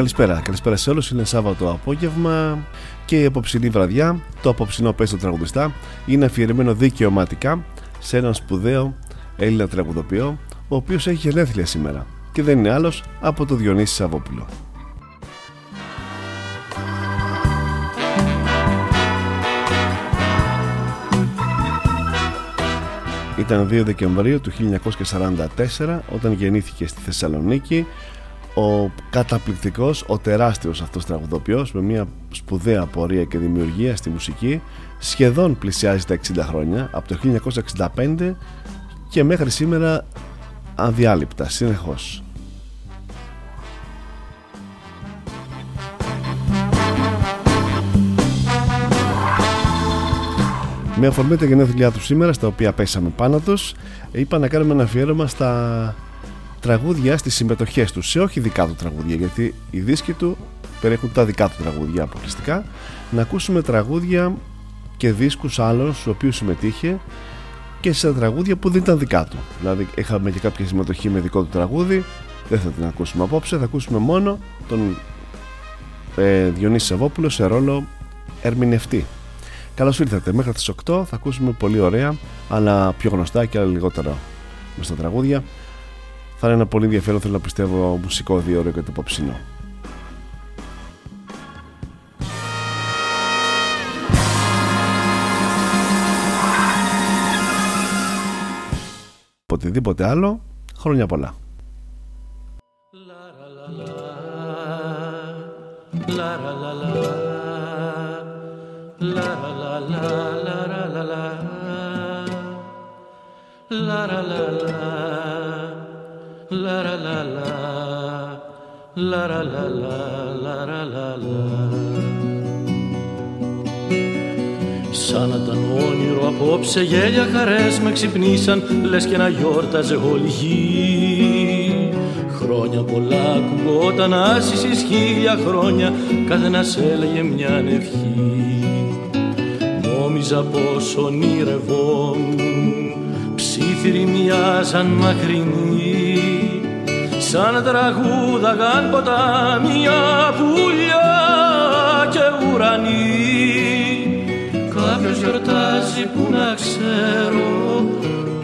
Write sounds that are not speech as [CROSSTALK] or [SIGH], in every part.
Καλησπέρα, καλησπέρα σε όλους. Είναι Σάββατο απόγευμα και η απόψινή βραδιά, το απόψινό πέστο τραγουδιστά, είναι αφιερωμένο δικαιωματικά σε έναν σπουδαίο Έλληνα τραγουδοποιό, ο οποίος έχει γενέθλια σήμερα και δεν είναι άλλος από το Διονύση Σαββόπουλο. Ήταν 2 Δεκεμβρίου του 1944 όταν γεννήθηκε στη Θεσσαλονίκη ο καταπληκτικός, ο τεράστιος αυτός τραγουδοποιός με μια σπουδαία πορεία και δημιουργία στη μουσική σχεδόν πλησιάζει τα 60 χρόνια από το 1965 και μέχρι σήμερα αδιάλειπτα, συνεχώς. Με αφορμή τα γενέθλιά του σήμερα, στα οποία πέσαμε πάνω τους, είπα να κάνουμε ένα αφιέρωμα στα τραγούδια στις συμμετοχές τους, σε όχι δικά του τραγούδια, γιατί οι δίσκοι του περιέχουν τα δικά του τραγούδια αποκλειστικά, να ακούσουμε τραγούδια και δίσκους άλλων στους οποίους συμμετείχε και σε τραγούδια που δεν ήταν δικά του. Δηλαδή είχαμε και κάποια συμμετοχή με δικό του τραγούδι, δεν θα την ακούσουμε απόψε, θα ακούσουμε μόνο τον ε, Διονύσης Σαββόπουλο σε ρόλο ερμηνευτή. Καλώς ήρθατε, μέχρι τις 8 θα ακούσουμε πολύ ωραία, αλλά πιο γνωστά και άλλα λιγότερο με στα τραγούδια. Θα είναι ένα πολύ ενδιαφέρον, θέλω να πιστεύω, μουσικό δύο και το απόψινό. Οτιδήποτε άλλο, χρόνια πολλά. La la la la La la la la La la la Σαν να ήταν όνειρο απόψε γέλια χαρές με ξυπνήσαν Λες και να γιόρταζε όλη γη. Χρόνια πολλά ακουγόταν άσυσης χίλια χρόνια Καθένας έλεγε μια ευχή. Νόμιζα πως ονειρευόμουν Ψήθυροι μοιάζαν μακρινοί σαν τραγούδαγαν ποτάμια, πουλιά και ουρανοί Κάποιος γιορτάζει που να ξέρω,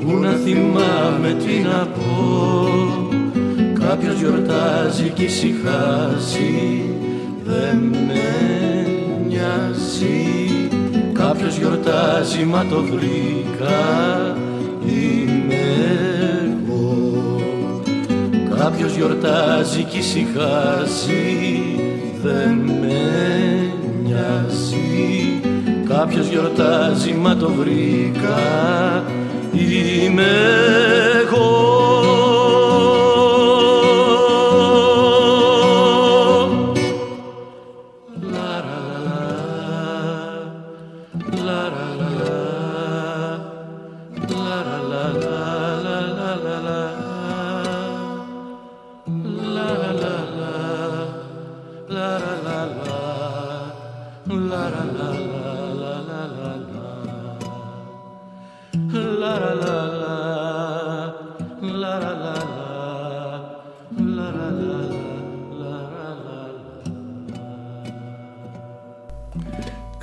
που να θυμάμαι τι να πω. Κάποιος γιορτάζει κι ησυχάζει, δεν με νοιάζει. Κάποιος γιορτάζει μα το βρήκα, είμαι Κάποιος γιορτάζει κι ησυχάζει δεν με νοιάζει. Κάποιος γιορτάζει μα το βρήκα. Είμαι εγώ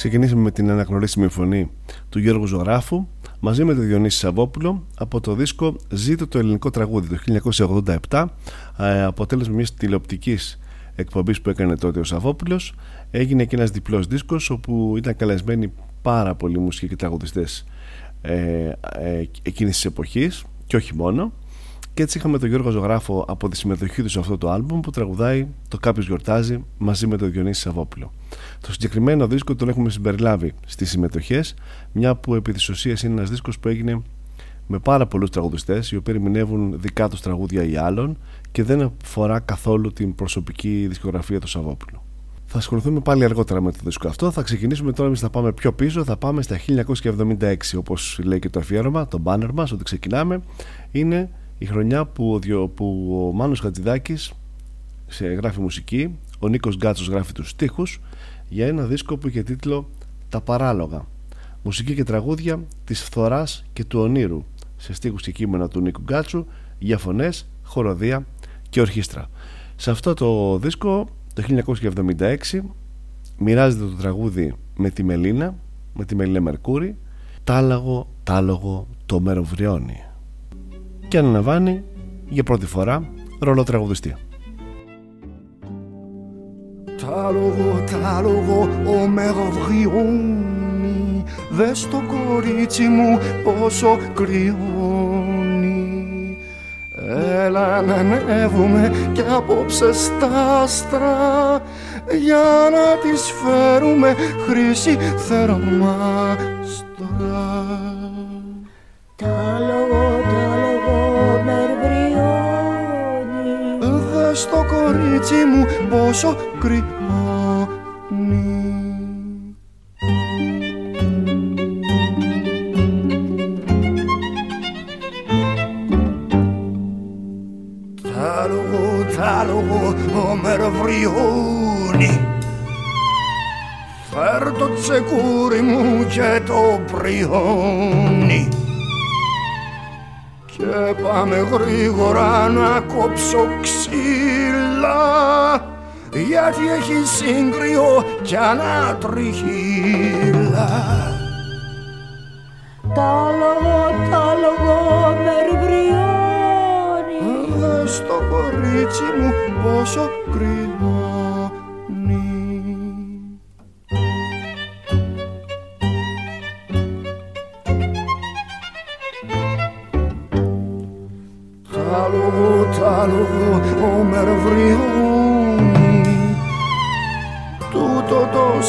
Ξεκινήσαμε με την αναγνωρίσιμη φωνή του Γιώργου Ζωγράφου μαζί με τον Διονύση Σαββόπουλο από το δίσκο «Ζήτω το ελληνικό τραγούδι» το 1987 ε, αποτέλεσμα μιας τηλεοπτικής εκπομπής που έκανε τότε ο Σαββόπουλος έγινε και ένας διπλός δίσκος όπου ήταν καλεσμένοι πάρα πολλοί μουσικοί και τραγουδιστές ε, ε, εκείνης της εποχής και όχι μόνο και έτσι είχαμε τον Γιώργο Ζωγράφο από τη συμμετοχή του σε αυτό το άλμπουμ που τραγουδάει το Κάποιος Γιορτάζει μαζί με τον Διονύση Σαββόπουλο. Το συγκεκριμένο δίσκο τον έχουμε συμπεριλάβει στις συμμετοχές, μια που επί της ουσίας είναι ένας δίσκος που έγινε με πάρα πολλούς τραγουδιστές οι οποίοι ερμηνεύουν δικά τους τραγούδια ή άλλων και δεν αφορά καθόλου την προσωπική δισκογραφία του Σαββόπουλου. Θα ασχοληθούμε πάλι αργότερα με το δίσκο αυτό. Θα ξεκινήσουμε τώρα, εμείς θα πάμε πιο πίσω. Θα πάμε στα 1976, όπως λέει και το αφιέρωμα, το banner μας, ότι ξεκινάμε. Είναι η χρονιά που ο, που ο Μάνος Χατζηδάκης σε γράφει μουσική, ο Νίκος Γκάτσος γράφει τους στίχους για ένα δίσκο που είχε τίτλο «Τα παράλογα». Μουσική και τραγούδια της φθοράς και του ονείρου σε στίχους και κείμενα του Νίκου Γκάτσου για φωνές, χοροδία και ορχήστρα. Σε αυτό το δίσκο το 1976 μοιράζεται το τραγούδι με τη Μελίνα, με τη Μελίνα Μερκούρη «Τάλαγο, τάλογο, το μεροβριώνει» και αναλαμβάνει για πρώτη φορά ρόλο τραγουδιστή. Τα λόγο, τα λόγο, ο μεγαβριώνει Δες το κορίτσι μου πόσο κρυώνει. Έλα να ανέβουμε κι απόψε στα άστρα. Για να της φέρουμε χρήση θερμάστρα Τα λόγο, στο κορίτσι μου πόσο κρυώνει Τα λόγω, τα λόγω, ο μερβριώνει Φέρ το τσεκούρι μου και το πριώνει και πάμε γρήγορα να κόψω ξύλα. Γιατί έχει σύγκριο κι ανατριχύλα. Τα λόγο, τα λόγο μερβριώνει Δες το κορίτσι μου πόσο κρυώνει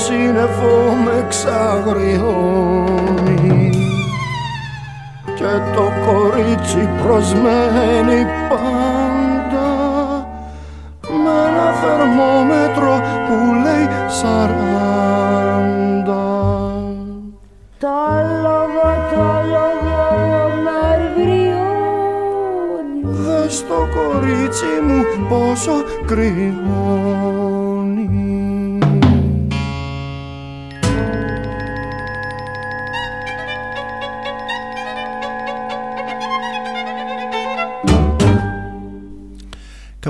σύννεφο με ξαγριώνει. Και το κορίτσι προσμένει πάντα με ένα θερμόμετρο που λέει σαράντα. Στο κορίτσι μου πόσο κρυώνει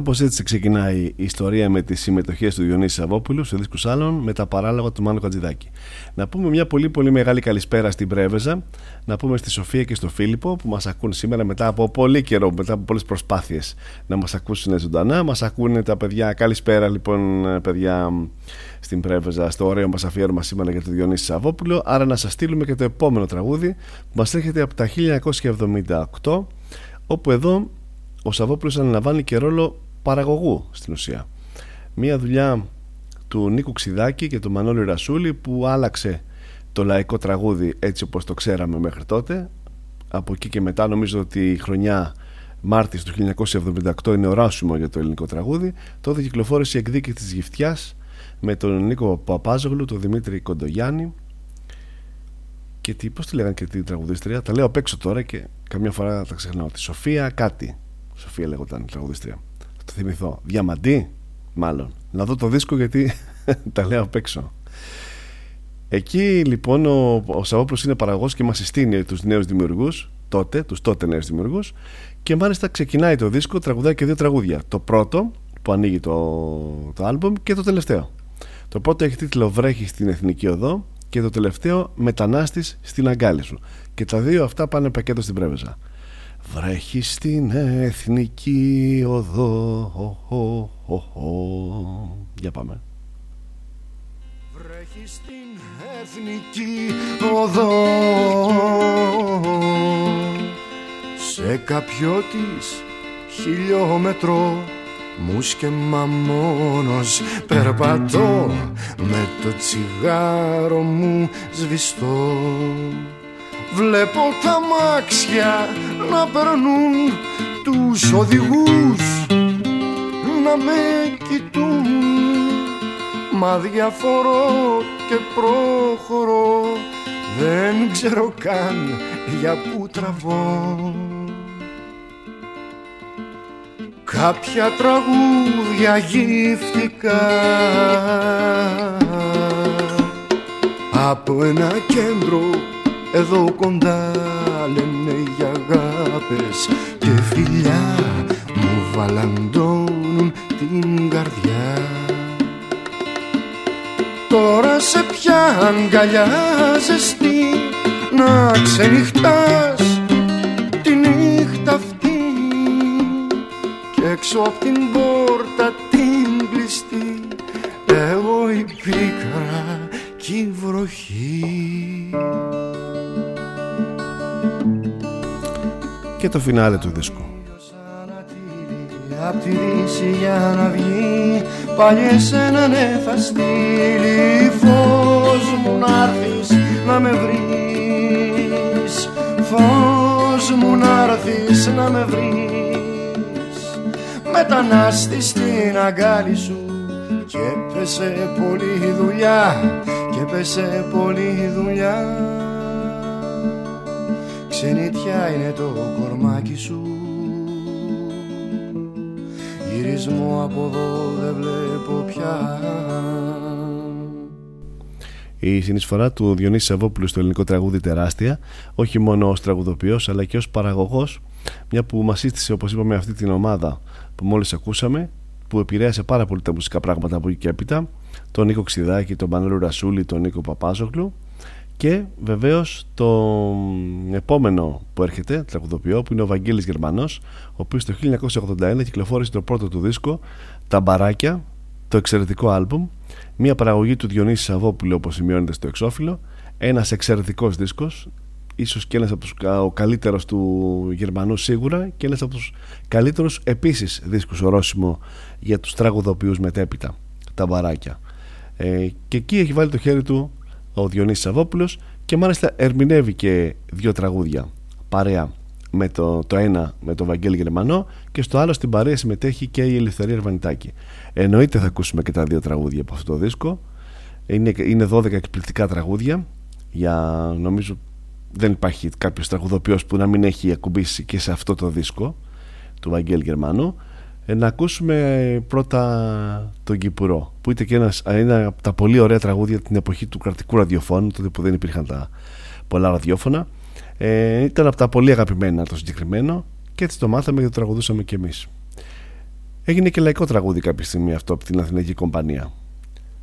Κάπως έτσι ξεκινάει η ιστορία με τις συμμετοχές του Διονύσης Σαββόπουλου σε δίσκους άλλων με τα παράλογα του Μάνου Κατζηδάκη. Να πούμε μια πολύ πολύ μεγάλη καλησπέρα στην Πρέβεζα, να πούμε στη Σοφία και στο Φίλιππο που μας ακούν σήμερα μετά από πολύ καιρό, μετά από πολλές προσπάθειες να μας ακούσουν ζωντανά. Μας ακούνε τα παιδιά. Καλησπέρα λοιπόν, παιδιά στην Πρέβεζα, στο ωραίο μας αφιέρωμα σήμερα για τον Διονύση Σαββόπουλο. Άρα να σας στείλουμε και το επόμενο τραγούδι που μας έρχεται από τα 1978, όπου εδώ ο Σαββόπουλος αναλαμβάνει και ρόλο παραγωγού στην ουσία. Μία δουλειά του Νίκου Ξιδάκη και του Μανώλη Ρασούλη που άλλαξε το λαϊκό τραγούδι έτσι όπως το ξέραμε μέχρι τότε. Από εκεί και μετά νομίζω ότι η χρονιά Μάρτης του 1978 είναι οράσιμο για το ελληνικό τραγούδι. Τότε κυκλοφόρησε η εκδίκηση της Γυφτιάς με τον Νίκο Παπάζογλου, τον Δημήτρη Κοντογιάννη και τι, πώς τη λέγανε και την τραγουδίστρια; Τα λέω απ' έξω τώρα και καμιά φορά τα ξεχνάω. Τη Σοφία κάτι. Σοφία λέγονταν η τραγουδίστρια το θυμηθώ. Διαμαντή, μάλλον. Να δω το δίσκο γιατί [LAUGHS] τα λέω απ' έξω. Εκεί λοιπόν ο, ο Σαββόπουλος είναι παραγωγός και μας συστήνει τους νέους δημιουργούς τότε, τους τότε νέους δημιουργούς και μάλιστα ξεκινάει το δίσκο, τραγουδάει και δύο τραγούδια. Το πρώτο που ανοίγει το, το άλμπομ και το τελευταίο. Το πρώτο έχει τίτλο Βρέχεις στην Εθνική Οδό και το τελευταίο μετανάστης στην αγκάλη σου και τα δύο αυτά πάνε πακέτο στην πρέβεζα βρέχει στην εθνική οδό. Για πάμε. Βρέχει στην εθνική οδό. Σε κάποιο της χιλιόμετρο Μουσκεμα μόνος περπατώ με το τσιγάρο μου σβηστό Βλέπω τα μάξια να περνούν τους οδηγούς να με κοιτούν. Μα διαφορώ και προχωρώ δεν ξέρω καν για που τραβώ. Κάποια τραγούδια γύφτηκα από ένα κέντρο εδώ κοντά λένε για αγάπες και φιλιά μου βαλαντώνουν την καρδιά. Τώρα σε πια αγκαλιά ζεστή να ξενυχτάς τη νύχτα αυτή. Και έξω από την και το φινάλε του δίσκου. Απ' τη δύση για να βγει Παλιές έναν θα στείλει Φως μου να'ρθεις να με βρεις. Φως μου να'ρθεις να με βρεις. Μετανάστης στην αγκάλι σου Και πέσε πολλή δουλειά Και πέσε πολλή δουλειά Ξενιτιά είναι το κορμάκι σου. Γυρισμό από εδώ δεν βλέπω πια. Η συνεισφορά του Διονύσης Σαββόπουλου στο ελληνικό τραγούδι τεράστια, όχι μόνο ως τραγουδοποιός αλλά και ως παραγωγός, μια που μας σύστησε όπως είπαμε αυτή την ομάδα που μόλις ακούσαμε, που επηρέασε πάρα πολύ τα μουσικά πράγματα από εκεί και έπειτα, τον Νίκο Ξιδάκη, τον Πανέλο Ρασούλη, τον Νίκο Παπάζογλου και βεβαίως το επόμενο που έρχεται, τραγουδοποιό, που είναι ο Βαγγέλης Γερμανός, ο οποίος το 1981 κυκλοφόρησε το πρώτο του δίσκο, «Τα Μπαράκια», το εξαιρετικό άλμπουμ, μια παραγωγή του Διονύσης Σαββόπουλου όπως σημειώνεται στο εξώφυλλο, ένας εξαιρετικός δίσκος, ίσως και ένας από τους, ο καλύτερος του Γερμανού σίγουρα και ένας από τους καλύτερους επίσης δίσκους ορόσημο για τους τραγουδοποιούς μετέπειτα, «Τα Μπαράκια». Ε, και εκεί έχει βάλει το χέρι του ο Διονύσης Σαββόπουλος και μάλιστα ερμηνεύει και δύο τραγούδια. Παρέα με το, το ένα με τον Βαγγέλη Γερμανό και στο άλλο στην παρέα συμμετέχει και η Ελευθερία Ερβανιτάκη εννοείται θα ακούσουμε και τα δύο τραγούδια από αυτό το δίσκο. Είναι, είναι 12 εκπληκτικά τραγούδια για νομίζω δεν υπάρχει κάποιος τραγουδοποιός που να μην έχει ακουμπήσει και σε αυτό το δίσκο του Βαγγέλη Γερμανού. ε, να ακούσουμε πρώτα τον Κυπουρό που ήταν και ένας, ένα από τα πολύ ωραία τραγούδια την εποχή του κρατικού ραδιοφώνου τότε που δεν υπήρχαν τα πολλά ραδιόφωνα. Ε, ήταν από τα πολύ αγαπημένα το συγκεκριμένο και έτσι το μάθαμε και το τραγουδούσαμε κι εμείς. Έγινε και λαϊκό τραγούδι κάποια στιγμή αυτό από την Αθηναϊκή Κομπανία.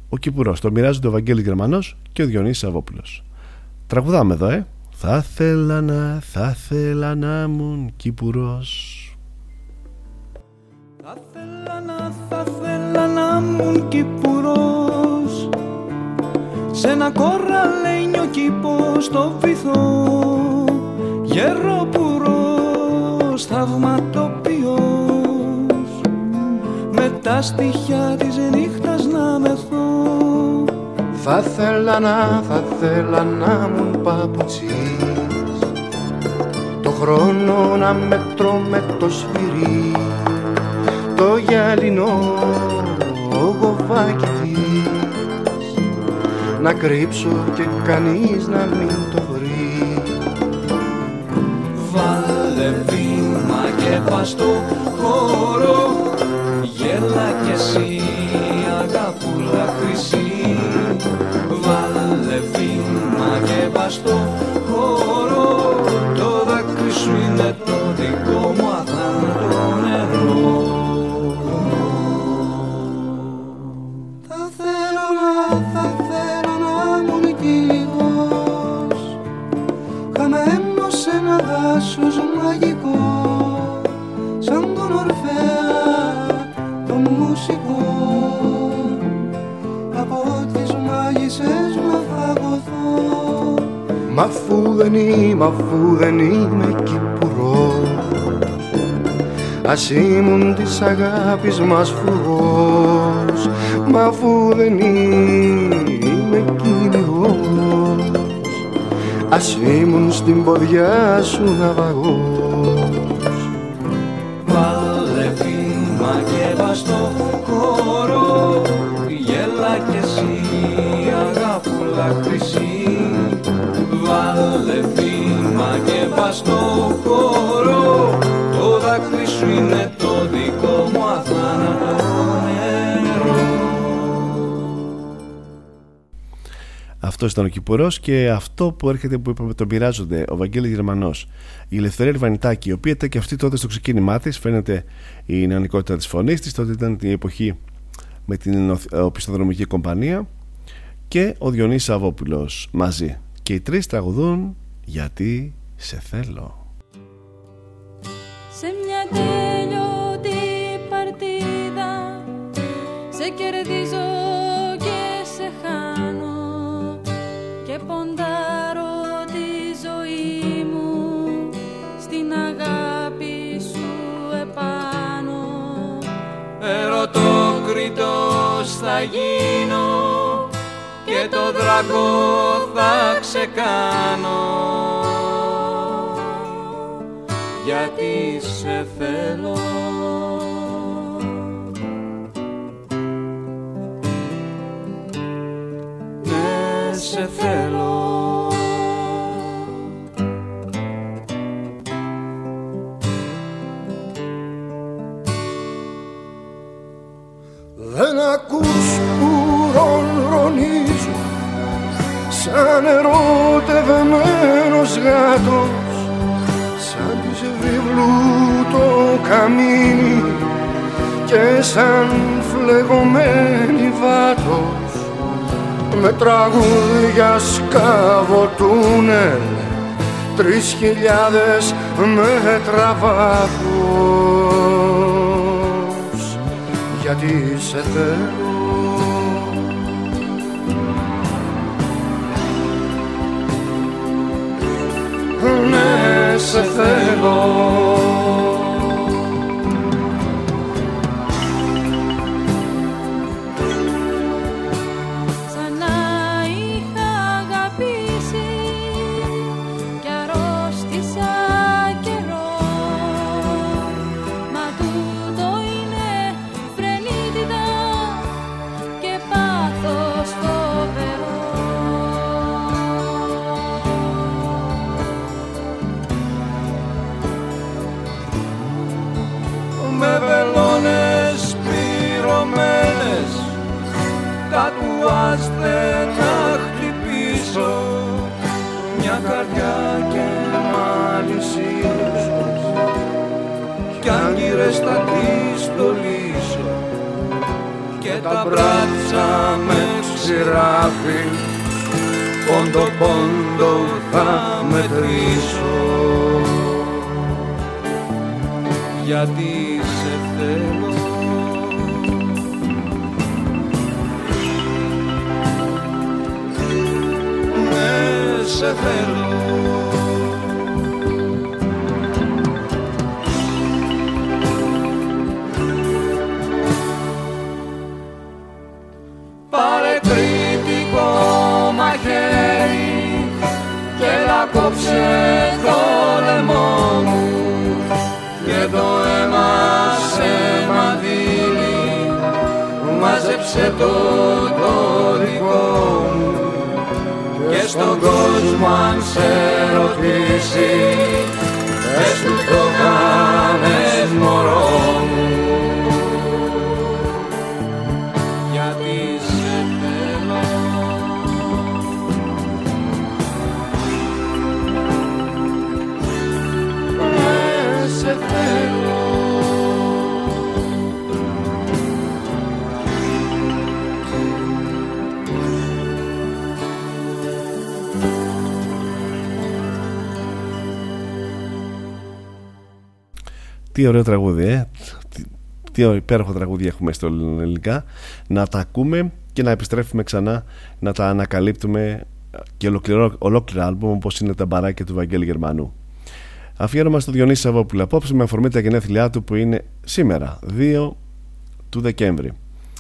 Ο Κυπουρός το μοιράζονται ο Βαγγέλης Γερμανός και ο Διονύσης Σαββόπουλος τραγουδάμε εδώ ε. Θα θέλα να, θα θέλα να μουν Κυπουρός θέλα να μουν Κυπουρός Σ' ένα κοραλένιο κήπο στο βυθό. Γεροπουρός, θαυματοποιός. Με τα στοιχιά της νύχτας να μεθώ. Θα θέλα να, θα θέλα να μουν παπουτσής. Το χρόνο να μετρώ με το σφυρί το γυαλινό γοβάκι της να κρύψω και κανείς να μην το βρει. Βάλε βήμα και πας στο χώρο είμαι, αφού δεν είμαι Κυπουρός Ας ήμουν της αγάπης μας φρουρός Μα αφού δεν είμαι κυνηγός Ας ήμουν στην ποδιά σου ναυαγός Βάλε βήμα και βαστό στο χώρο Γέλα κι εσύ αγάπουλα χρυσή Βάλε βήμα και βαστό στο χώρο Το δάκρυ σου είναι το δικό μου αθάνατο Αυτός ήταν ο Κυπουρός και αυτό που έρχεται που είπαμε τον πειράζονται ο Βαγγέλης Γερμανός. Η Ελευθερία Ρβανιτάκη, η οποία ήταν και αυτή τότε στο ξεκίνημά της, φαίνεται η νεανικότητα της φωνής της, τότε ήταν την εποχή με την οπισθοδρομική κομπανία και ο Διονύσης Σαββόπουλος μαζί. Και οι τρεις τραγουδούν «Γιατί σε θέλω». Σε μια τέλειωτη παρτίδα σε κερδίζω και σε χάνω και ποντάρω τη ζωή μου στην αγάπη σου επάνω Ερωτόκριτος θα γίνω και το δράκο θα ξεκάνω. Γιατί σε θέλω. Ναι, σε θέλω. Δεν ακούς που ρονρονίζω σαν ερωτευμένος γάτος σαν της βιβλού το καμίνι και σαν φλεγωμένη βάτος με τραγούδια σκάβω τούνελ τρεις χιλιάδες μέτρα βάθος. Γιατί σε θέλω Ναι, σε θέλω ξηράφι πόντο πόντο θα μετρήσω. Γιατί σε θέλω. Ναι, σε θέλω έλα κόψε το λαιμό μου και το αίμα σε μαντήλι μάζεψε το το δικό μου. Και στον κόσμο αν σε ρωτήσει πες του το κάνες μωρό μου Τι ωραίο τραγούδι, ε. Τι, τι υπέροχο τραγούδι έχουμε στο ελληνικά. Να τα ακούμε και να επιστρέφουμε ξανά να τα ανακαλύπτουμε και ολοκληρώ, ολόκληρα άλμπουμ όπως είναι τα μπαράκια του Βαγγέλη Γερμανού. Αφιέρωμα στο Διονύσης Σαββόπουλο απόψε με αφορμή τα γενέθλιά του που είναι σήμερα, 2 του Δεκέμβρη.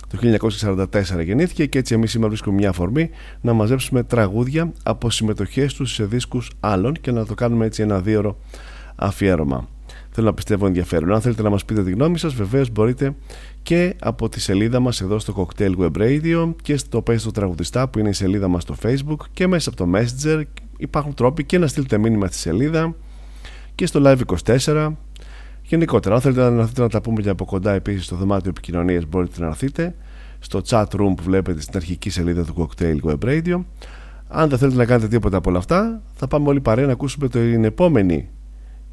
Το 1944 γεννήθηκε και έτσι εμείς σήμερα βρίσκουμε μια αφορμή να μαζέψουμε τραγούδια από συμμετοχές τους σε δίσκους άλλων και να το κάνουμε έτσι ένα δύο αφιέρωμα. Θέλω να πιστεύω ενδιαφέρον. Αν θέλετε να μας πείτε τη γνώμη σας, βεβαίως μπορείτε και από τη σελίδα μας εδώ στο Cocktail Web Radio και στο Πες του Τραγουδιστά που είναι η σελίδα μας στο Facebook και μέσα από το Messenger. Υπάρχουν τρόποι και να στείλετε μήνυμα στη σελίδα και στο Live 24. Γενικότερα, αν θέλετε να έρθετε να τα πούμε και από κοντά επίσης στο δωμάτιο επικοινωνίας, μπορείτε να έρθετε στο chat room που βλέπετε στην αρχική σελίδα του Cocktail Web Radio. Αν δεν θέλετε να κάνετε τίποτα από όλα αυτά, θα πάμε όλοι παρέα να ακούσουμε την επόμενη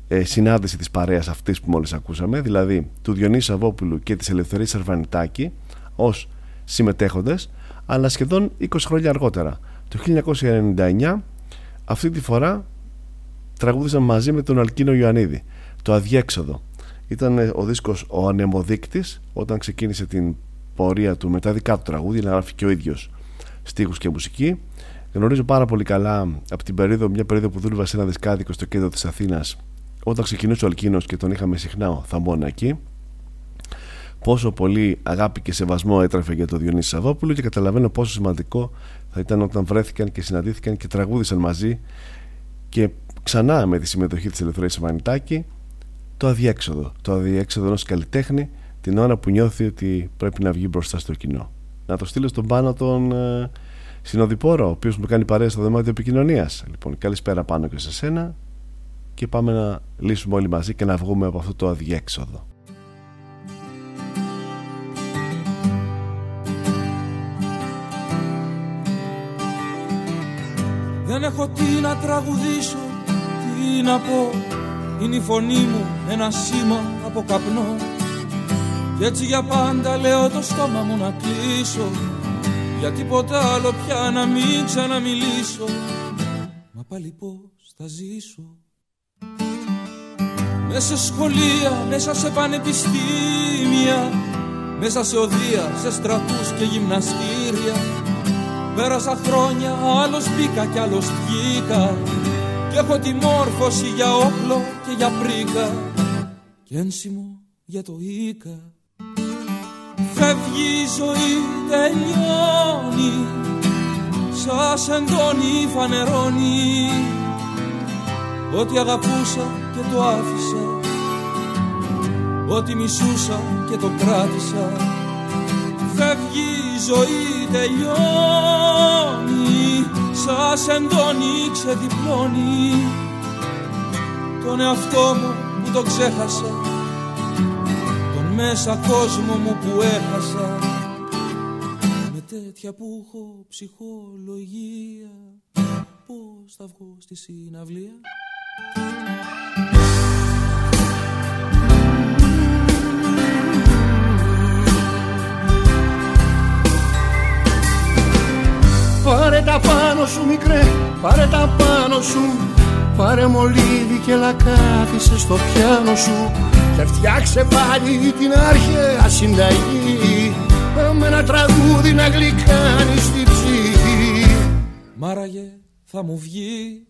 ε, συνάντηση της παρέας αυτής που μόλις ακούσαμε, δηλαδή του Διονύση Σαββόπουλου και της Ελευθερίας Αρβανιτάκη ως συμμετέχοντες, αλλά σχεδόν 20 χρόνια αργότερα. Το 1999 αυτή τη φορά τραγούδισαν μαζί με τον Αλκίνο Ιωαννίδη το Αδιέξοδο ήταν ο δίσκος ο ανεμοδείκτης όταν ξεκίνησε την πορεία του με τα δικά του τραγούδια να γράφει και ο ίδιος στίχους και μουσική γνωρίζω πάρα πολύ καλά από την περίοδο, μια περίοδο που δούλευα σε ένα δισκάδικο στο κέντρο της Αθήνας όταν ξεκινούσε ο Αλκίνος και τον είχαμε συχνά θαμώνα εκεί πόσο πολύ αγάπη και σεβασμό έτρεφε για τον Διονύσης Σαββόπουλο και καταλαβαίνω πόσο σημαντικό θα ήταν όταν βρέθηκαν και συναντήθηκαν και τραγούδισαν μαζί και ξανά με τη συμμετοχή της Ελευθερίας Σαββανιτάκη το αδιέξοδο. Το αδιέξοδο ενός καλλιτέχνη την ώρα που νιώθει ότι πρέπει να βγει μπροστά στο κοινό. Να το στείλω στον πάνω τον ε, συνοδοιπόρο, ο οποίος μου κάνει παρέα στο δωμάτιο επικοινωνίας. Λοιπόν, καλησπέρα πάνω και σε σένα και πάμε να λύσουμε όλοι μαζί και να βγούμε από αυτό το αδιέξοδο. Δεν έχω τι να τραγουδήσω, τι να πω. Είναι η φωνή μου ένα σήμα από καπνό. Κι έτσι για πάντα λέω το στόμα μου να κλείσω. Για τίποτα άλλο πια να μην ξαναμιλήσω. Μα πάλι πως θα ζήσω μέσα σε σχολεία, μέσα σε πανεπιστήμια Μέσα σε οδεία, σε στρατούς και γυμναστήρια. Πέρασα χρόνια, άλλος μπήκα κι άλλος βγήκα. Κι έχω τη μόρφωση για όπλο και για πρίκα. Και ένσημο για το οίκα. Φεύγει η ζωή, τελειώνει. Σας εντώνει, φανερώνει. Ό,τι αγαπούσα και το άφησα Ό,τι μισούσα και το κράτησα. Φεύγει η ζωή τελειώνει. Σας εντώνει ξεδιπλώνει. Τον εαυτό μου που το ξέχασα. Τον μέσα κόσμο μου που έχασα. Με τέτοια που έχω ψυχολογία Πώς θα βγω στη συναυλία; Πάρε τα πάνω σου μικρέ, πάρε τα πάνω σου. Πάρε μολύβι και λακάθισε στο πιάνο σου. Και φτιάξε πάλι την αρχαία συνταγή. Με ένα τραγούδι να γλυκάνεις στη ψυχή. Μάραγε θα μου βγει.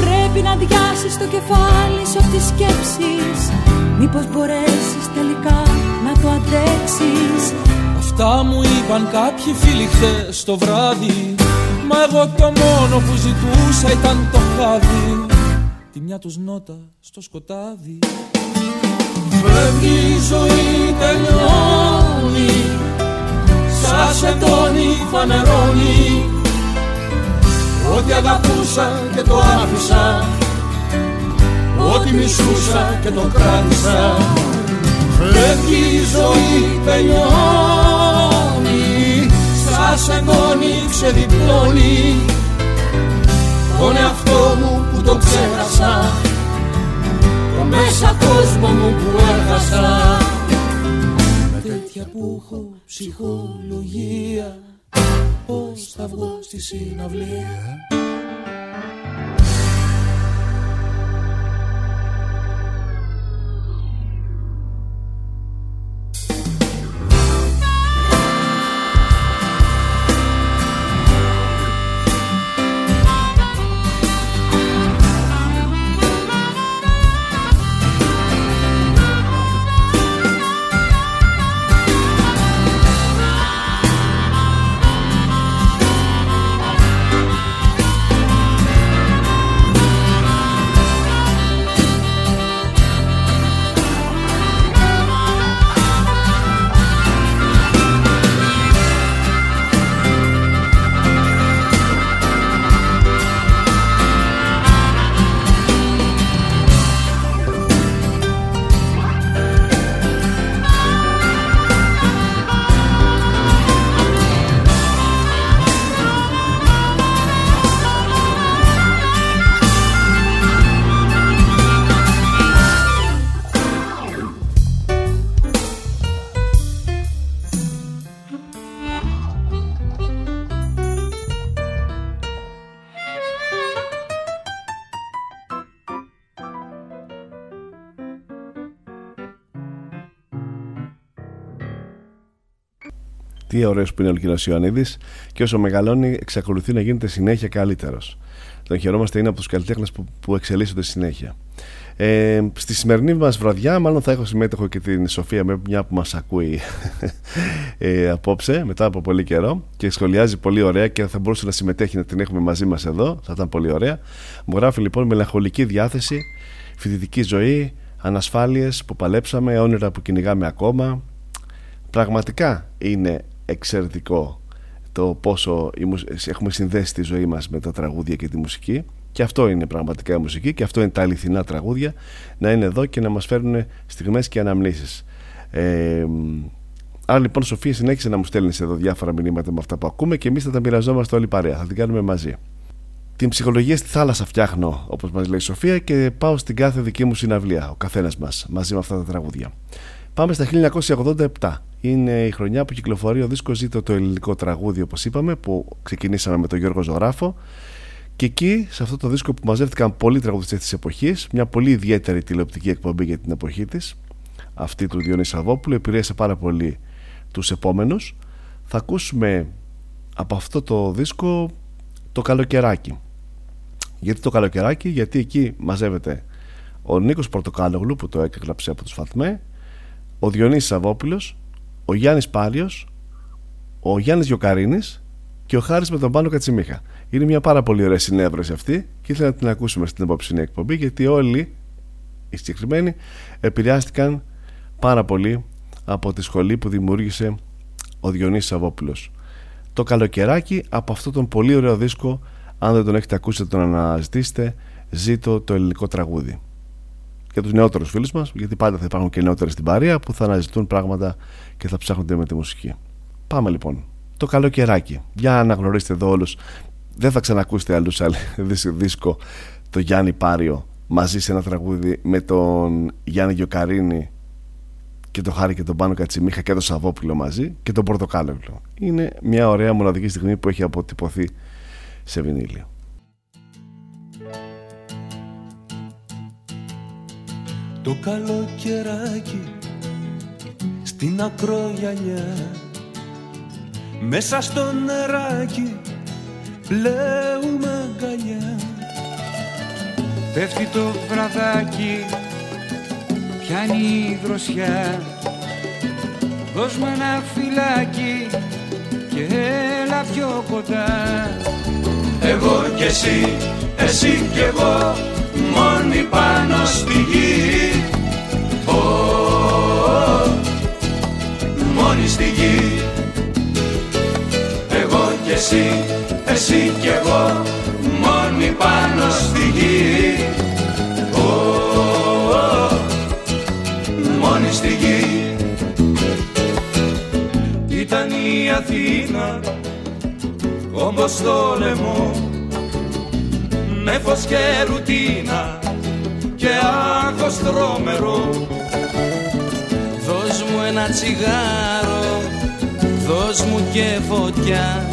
Πρέπει να διάσεις το κεφάλι σου από τις σκέψεις. Μήπως μπορέσεις τελικά να το αντέξεις. Αυτά μου είπαν κάποιοι φίλοι χθες το βράδυ. Μα εγώ το μόνο που ζητούσα ήταν το χάδι. Τη μια τους νότα στο σκοτάδι. Φεύγει η ζωή τελειώνει. Σας εντώνει φανερώνει. Ό,τι αγαπούσα και το άφησα. Ό,τι μισούσα και το κράτησα Φεύγει η ζωή τελειώνει Σας εντώνει ξεδιπλώνει. Τον εαυτό μου που το ξέχασα Το μέσα κόσμο μου που έχασα. Με τέτοια που έχω ψυχολογία Πώς θα βγω στη συναυλία; Τι ωραίος που είναι ο κύριο Ιωαννίδης και όσο μεγαλώνει, εξακολουθεί να γίνεται συνέχεια καλύτερος. Τον χαιρόμαστε, είναι από τους καλλιτέχνες που, που εξελίσσονται συνέχεια. Ε, στη σημερινή μας βραδιά, μάλλον θα έχω συμμέτοχο και την Σοφία με μια που μας ακούει [LAUGHS] ε, απόψε, μετά από πολύ καιρό και σχολιάζει πολύ ωραία και θα μπορούσε να συμμετέχει να την έχουμε μαζί μας εδώ. Θα ήταν πολύ ωραία. Μου γράφει λοιπόν μελαγχολική διάθεση, φοιτητική ζωή, ανασφάλειες που παλέψαμε, όνειρα που κυνηγάμε ακόμα. Πραγματικά είναι εξαιρετικό το πόσο έχουμε συνδέσει τη ζωή μας με τα τραγούδια και τη μουσική και αυτό είναι πραγματικά η μουσική και αυτό είναι τα αληθινά τραγούδια να είναι εδώ και να μας φέρουν στιγμές και αναμνήσεις ε, Άρα λοιπόν Σοφία συνέχισε να μου στέλνεις εδώ διάφορα μηνύματα με αυτά που ακούμε και εμείς θα τα μοιραζόμαστε όλοι παρέα, θα την κάνουμε μαζί την ψυχολογία στη θάλασσα φτιάχνω, όπως μας λέει η Σοφία, και πάω στην κάθε δική μου συναυλία, ο καθένας μας, μαζί με αυτά τα τραγούδια. Πάμε στα 1987. Είναι η χρονιά που κυκλοφορεί ο δίσκος Ζήτω το ελληνικό τραγούδι, όπως είπαμε, που ξεκινήσαμε με τον Γιώργο Ζωγράφο. Και εκεί, σε αυτό το δίσκο που μαζεύτηκαν πολλοί τραγουδιστές της εποχής, μια πολύ ιδιαίτερη τηλεοπτική εκπομπή για την εποχή της, αυτή του Διονύση Σαββόπουλου, επηρέασε πάρα πολύ τους επόμενους. Θα ακούσουμε από αυτό το δίσκο το καλοκαιράκι. Γιατί το καλοκαιράκι, γιατί εκεί μαζεύεται ο Νίκος Πορτοκάλογλου που το έγραψε από τους Φατμέ ο Διονύσης Σαββόπουλος, ο Γιάννης Πάλιος, ο Γιάννης Γιοκαρίνης και ο Χάρης με τον Πάνο Κατσιμίχα. Είναι μια πάρα πολύ ωραία συνέβρεση αυτή και ήθελα να την ακούσουμε στην επόμενη εκπομπή γιατί όλοι οι συγκεκριμένοι επηρεάστηκαν πάρα πολύ από τη σχολή που δημιούργησε ο Διονύσης Σαββόπουλος. Το καλοκαιράκι από αυτό τον πολύ ωραίο δίσκο αν δεν τον έχετε ακούσει τον αναζητήσετε ζήτω το ελληνικό τραγούδι και τους νεότερους φίλους μας, γιατί πάντα θα υπάρχουν και νεότεροι στην παρέα που θα αναζητούν πράγματα και θα ψάχνονται με τη μουσική. Πάμε λοιπόν. Το καλοκαιράκι. Για να αναγνωρίσετε εδώ όλους. Δεν θα ξανακούσετε άλλου [LAUGHS] δίσκο το Γιάννη Πάριο μαζί σε ένα τραγούδι με τον Γιάννη Γιοκαρίνη και τον Χάρη και τον Πάνο Κατσιμίχα και τον Σαββόπουλο μαζί και τον Πορτοκάλευλο. Είναι μια ωραία μοναδική στιγμή που έχει αποτυπωθεί σε βινίλιο. Το καλοκαιράκι στην ακρογιαλιά. Μέσα στο νεράκι πλέουμε αγκαλιά. Πέφτει το βραδάκι πιάνει η δροσιά. Δώσ' μου ένα φυλάκι και έλα πιο κοντά. Εγώ και εσύ, εσύ και εγώ μόνοι πάνω στη γη στη γη. Εγώ και εσύ, εσύ και εγώ μόνοι πάνω στη γη. Oh, μόνοι στη γη. Ήταν η Αθήνα όμως στο λαιμό με φως και ρουτίνα και άγχος τρόμερο Δώσ' μου ένα τσιγάρο, δώσ' μου και φωτιά.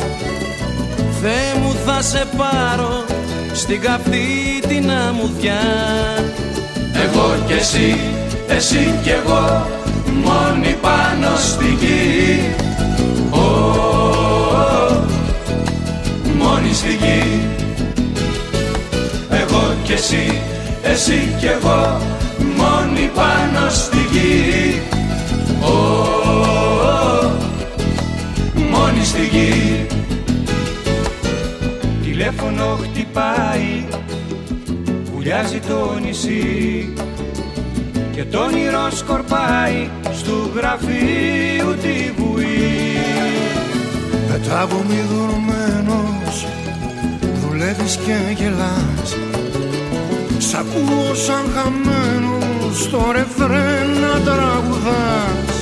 Θεέ μου θα σε πάρω στην καυτή την αμμουδιά. Εγώ κι εσύ, εσύ κι εγώ, μόνοι πάνω στη γη. Oh, μόνοι στη γη. Κι εσύ, εσύ κι εγώ μόνοι πάνω στη γη oh, μόνοι στη γη. Τηλέφωνο χτυπάει βουλιάζει το νησί και το όνειρο σκορπάει στου γραφείου τη βουή. Πετράβω δορμένος δουλεύεις και γελάς. Σ' ακούω σαν χαμένος στο ρεφρέν να τραγουδάς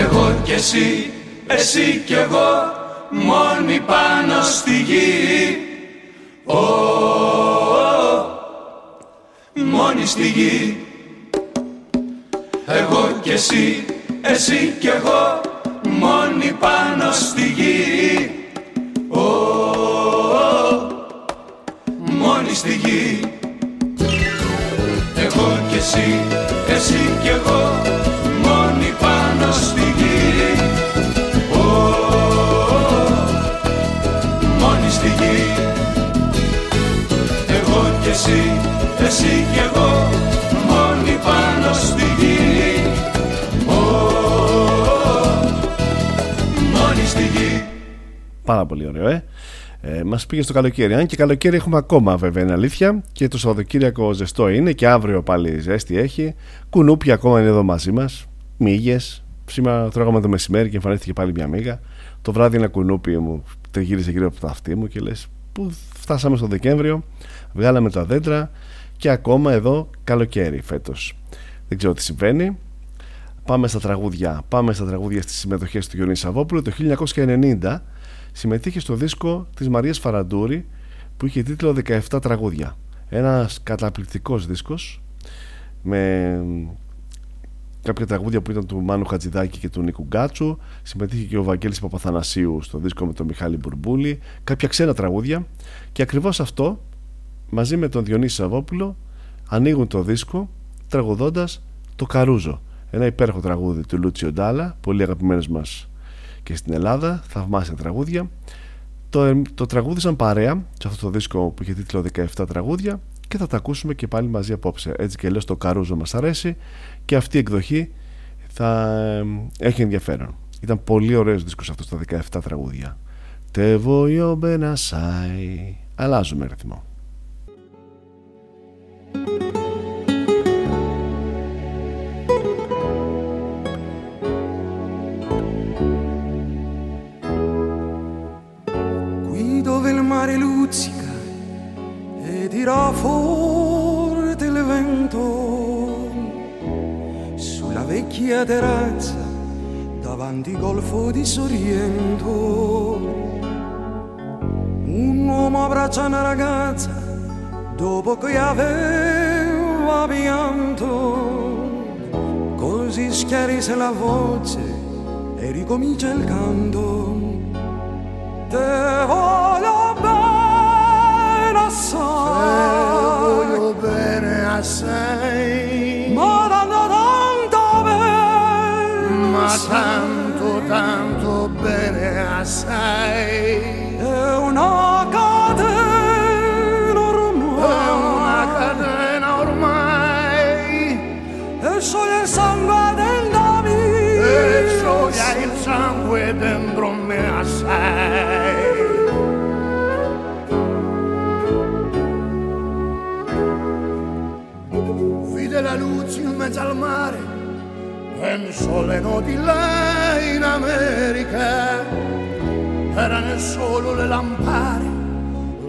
Εγώ κι εσύ, εσύ κι εγώ μόνοι πάνω στη γη. Oh, oh, μόνοι στη γη. Εγώ κι εσύ, εσύ κι εγώ μόνοι πάνω στη γη. Oh, μόνοι στη γη. Εγώ και εσύ, εσύ κι εγώ Εγώ κι εσύ, εσύ κι εγώ μόνοι πάνω στη γη Μόνοι στη γη Πάρα πολύ ωραίο, ε! Ε, Μας πήγε στο καλοκαίρι. Αν και καλοκαίρι έχουμε ακόμα, βέβαια, είναι αλήθεια. Και το Σαββατοκύριακο ζεστό είναι και αύριο πάλι ζέστη έχει. Κουνούπια ακόμα είναι εδώ μαζί μας. Μύγες. Σήμερα το μεσημέρι και εμφανίστηκε πάλι μια μύγα. Το βράδυ ένα κουνούπι μου τριγύρισε γύρω από το αυτί μου και λες: Πού φτάσαμε στο Δεκέμβριο, βγάλαμε τα δέντρα και ακόμα εδώ καλοκαίρι φέτος. Δεν ξέρω τι συμβαίνει. Πάμε στα τραγούδια. Πάμε στα τραγούδια στις συμμετοχές του Γιονί Σαββόπουλου. Το 1990 συμμετείχε στο δίσκο της Μαρίας Φαραντούρη που είχε τίτλο 17 τραγούδια. Ένας καταπληκτικός δίσκος με κάποια τραγούδια που ήταν του Μάνου Χατζηδάκη και του Νίκου Γκάτσου. Συμμετείχε και ο Βαγγέλης Παπαθανασίου στο δίσκο με τον Μιχάλη Μπουρμπούλη. Κάποια ξένα τραγούδια. Και ακριβώς αυτό μαζί με τον Διονύση Σαββόπουλο ανοίγουν το δίσκο τραγουδώντας το Καρούζο. Ένα υπέροχο τραγούδι του Λούτσιο Ντάλα πολύ αγαπημένος μας και στην Ελλάδα θαυμάσια τραγούδια. Το, το τραγούδισαν παρέα σε αυτό το δίσκο που είχε τίτλο 17 τραγούδια και θα τα ακούσουμε και πάλι μαζί απόψε. Έτσι και λέω το Καρούζο μας αρέσει και αυτή η εκδοχή θα έχει ενδιαφέρον. Ήταν πολύ ωραίος δίσκος αυτός στα 17 τραγούδια. Τε voglio μπενασάι αλλάζουμε ρυθμό vecchia terrazza davanti al golfo di Sorrento. Un uomo abbraccia una ragazza dopo che aveva pianto, così schiarisce la voce e ricomincia il canto. Te voglio bene assai, voglio bene assai, tanto tanto bene assai. È una catena ormai, è una catena ormai, e scioglie il sangue dentro me, e scioglie il sangue dentro me assai. Vide la luce in mezzo al mare, pensò le noti là in America, erano solo le lampare,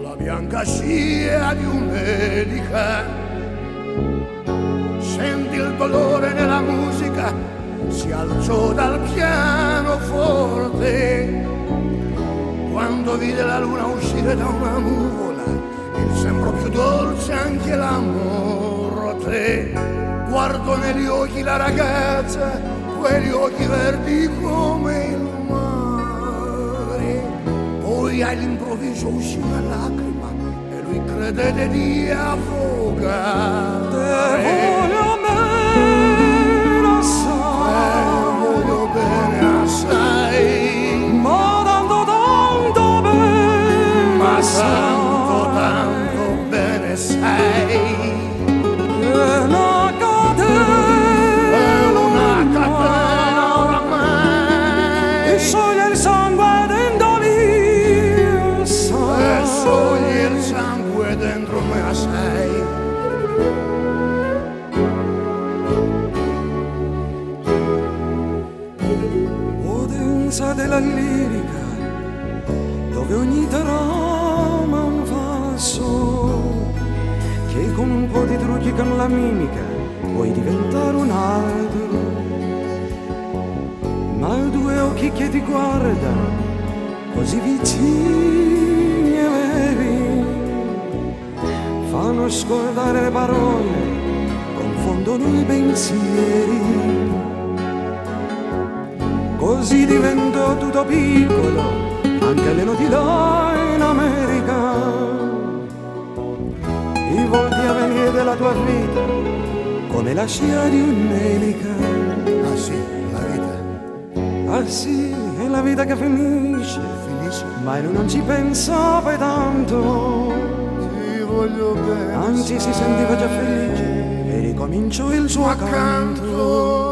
la bianca scia di un'elica. Senti il dolore nella musica, si alzò dal pianoforte quando vide la luna uscire da una nuvola, il sembro più dolce anche la morte. Guardo negli occhi la ragazza, quegli occhi verdi come il mare. Poi all'improvviso uscì una lacrima e lui credette di affogare. Di trucchi con la mimica puoi diventare un altro. Ma due occhi che ti guardano, così vicini e veri, fanno scordare le parole, confondono i pensieri. Così divento tutto piccolo, anche le noti là in America. Volti a venire della tua vita, come la scia di un'elica. Ah sì, la vita Ah sì, è la vita che finisce, finisce. ma lui non ci pensa poi tanto. Ti voglio Anzi si sentiva già felice e ricominciò il suo accanto.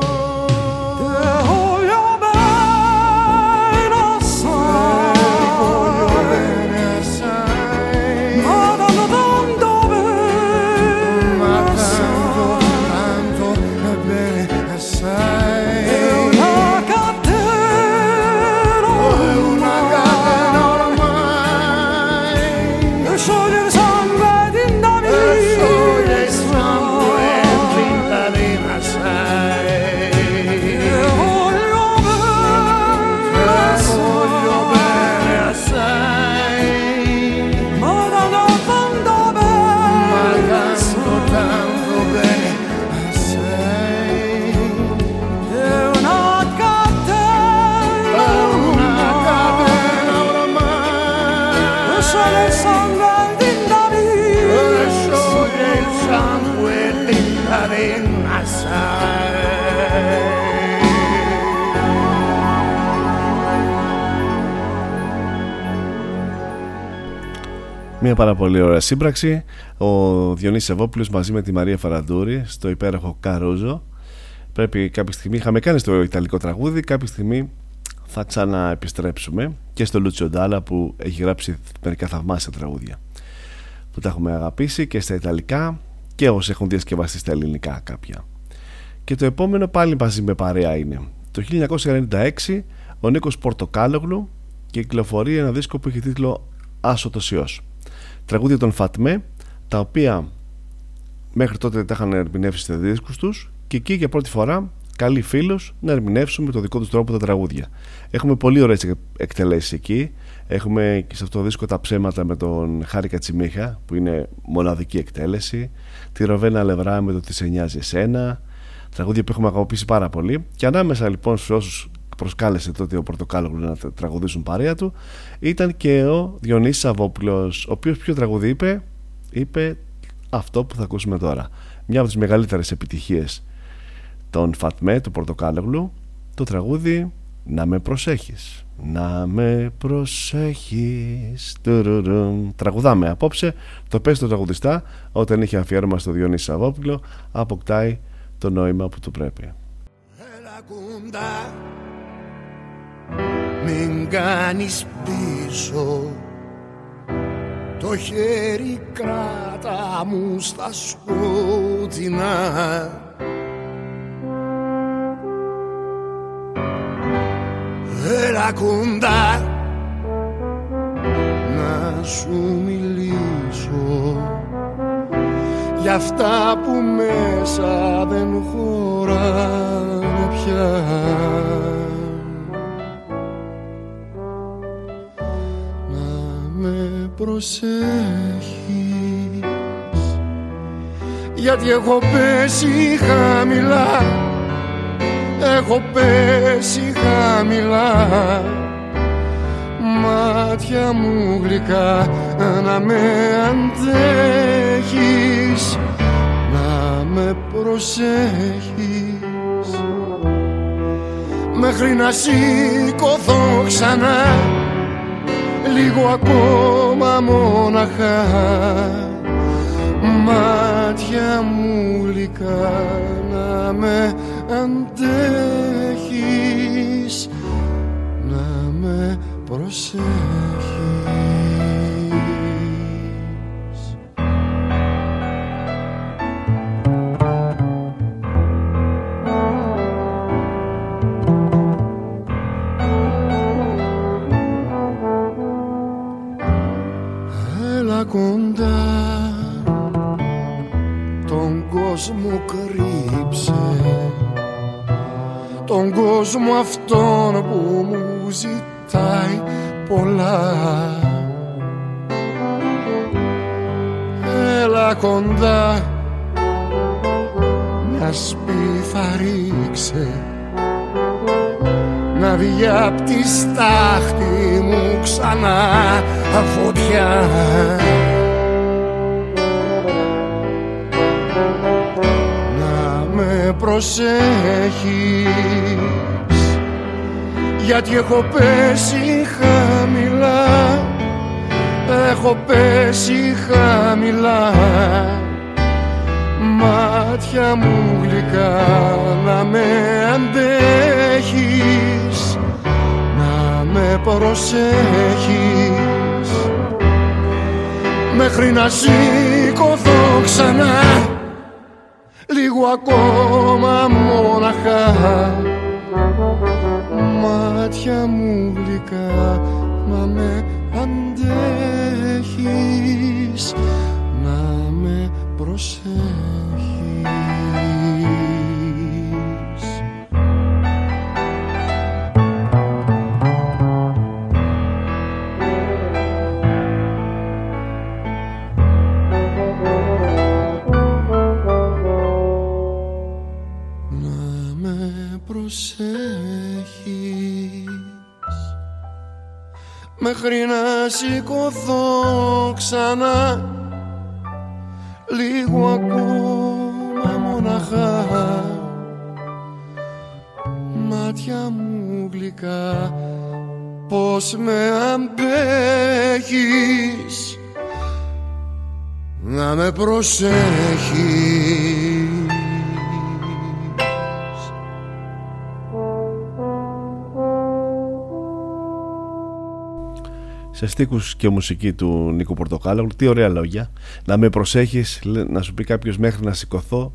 Μια πάρα πολύ ωραία σύμπραξη. Ο Διονύσης Ευόπουλος μαζί με τη Μαρία Φαραντούρη στο υπέροχο Καρούζο. Πρέπει κάποια στιγμή, είχαμε κάνει στο Ιταλικό τραγούδι, κάποια στιγμή θα ξαναεπιστρέψουμε και στο Λούτσιο Ντάλα που έχει γράψει μερικά θαυμάσια τραγούδια που τα έχουμε αγαπήσει και στα Ιταλικά και όσοι έχουν διασκευαστεί στα ελληνικά κάποια. Και το επόμενο πάλι μαζί με παρέα είναι. Το 1996 ο Νίκος Πορτοκάλογλου κυκλοφορεί ένα δίσκο που έχει τίτλο Άσο το τραγούδια των Φατμέ τα οποία μέχρι τότε τα είχαν ερμηνεύσει στα δίσκους τους και εκεί για πρώτη φορά καλοί φίλους να ερμηνεύσουν με το δικό τους τρόπο τα τραγούδια. Έχουμε πολύ ωραίες εκτελέσεις εκεί. Έχουμε και σε αυτό το δίσκο τα ψέματα με τον Χάρη Κατσιμίχα που είναι μοναδική εκτέλεση. Τη Ροβένα Λευρά με το Τι σε νοιάζει εσένα. Τραγούδια που έχουμε αγαπήσει πάρα πολύ. Και ανάμεσα λοιπόν στου όσους προσκάλεσε τότε ο Πορτοκάλογλου να τραγουδήσουν παρέα του. Ήταν και ο Διονύσης Σαββόπουλος ο οποίος πιο τραγουδί είπε; Είπε αυτό που θα ακούσουμε τώρα. Μια από τις μεγαλύτερες επιτυχίες των Φατμέ του Πορτοκάλογλου το τραγούδι «Να με προσέχεις» «Να με προσέχεις» Τραγουδάμε απόψε. Το πες το τραγουδιστά όταν είχε αφιέρωμα στο Διονύση Σαββόπουλο αποκτάει το νόημα που του πρέπει μην κάνεις πίσω. Το χέρι κράτα μου στα σκοτεινά Έλα κοντά να σου μιλήσω. Για αυτά που μέσα δεν χωράνε πια προσέχεις. Γιατί έχω πέσει χαμηλά έχω πέσει χαμηλά. Μάτια μου γλυκά να με αντέχεις να με προσέχεις. Μέχρι να σηκωθώ ξανά λίγο ακόμα μόναχα. Μάτια μου γλυκά να με αντέχεις να με προσέχεις κόσμο κρύψε. Τον κόσμο αυτόν που μου ζητάει πολλά. Έλα κοντά μιας σπίθα ρίξε να βγει απ' τη στάχτη μου ξανά φωτιά. Προσέχεις γιατί έχω πέσει χαμηλά. Έχω πέσει χαμηλά. Μιλά μάτια μου γλυκά να με αντέχεις. να με προσέχεις. Μέχρι να σηκωθώ ξανά λίγο ακόμα μόναχα. Μάτια μου γλυκά να με αντέχεις να με προσέχεις μέχρι να σηκωθώ ξανά λίγο ακόμα μοναχά. Μάτια μου γλυκά πως με αντέχεις; Να με προσέχεις σε στίχους και μουσική του Νίκο Πορτοκάλαγλου τι ωραία λόγια. Να με προσέχεις να σου πει κάποιος μέχρι να σηκωθώ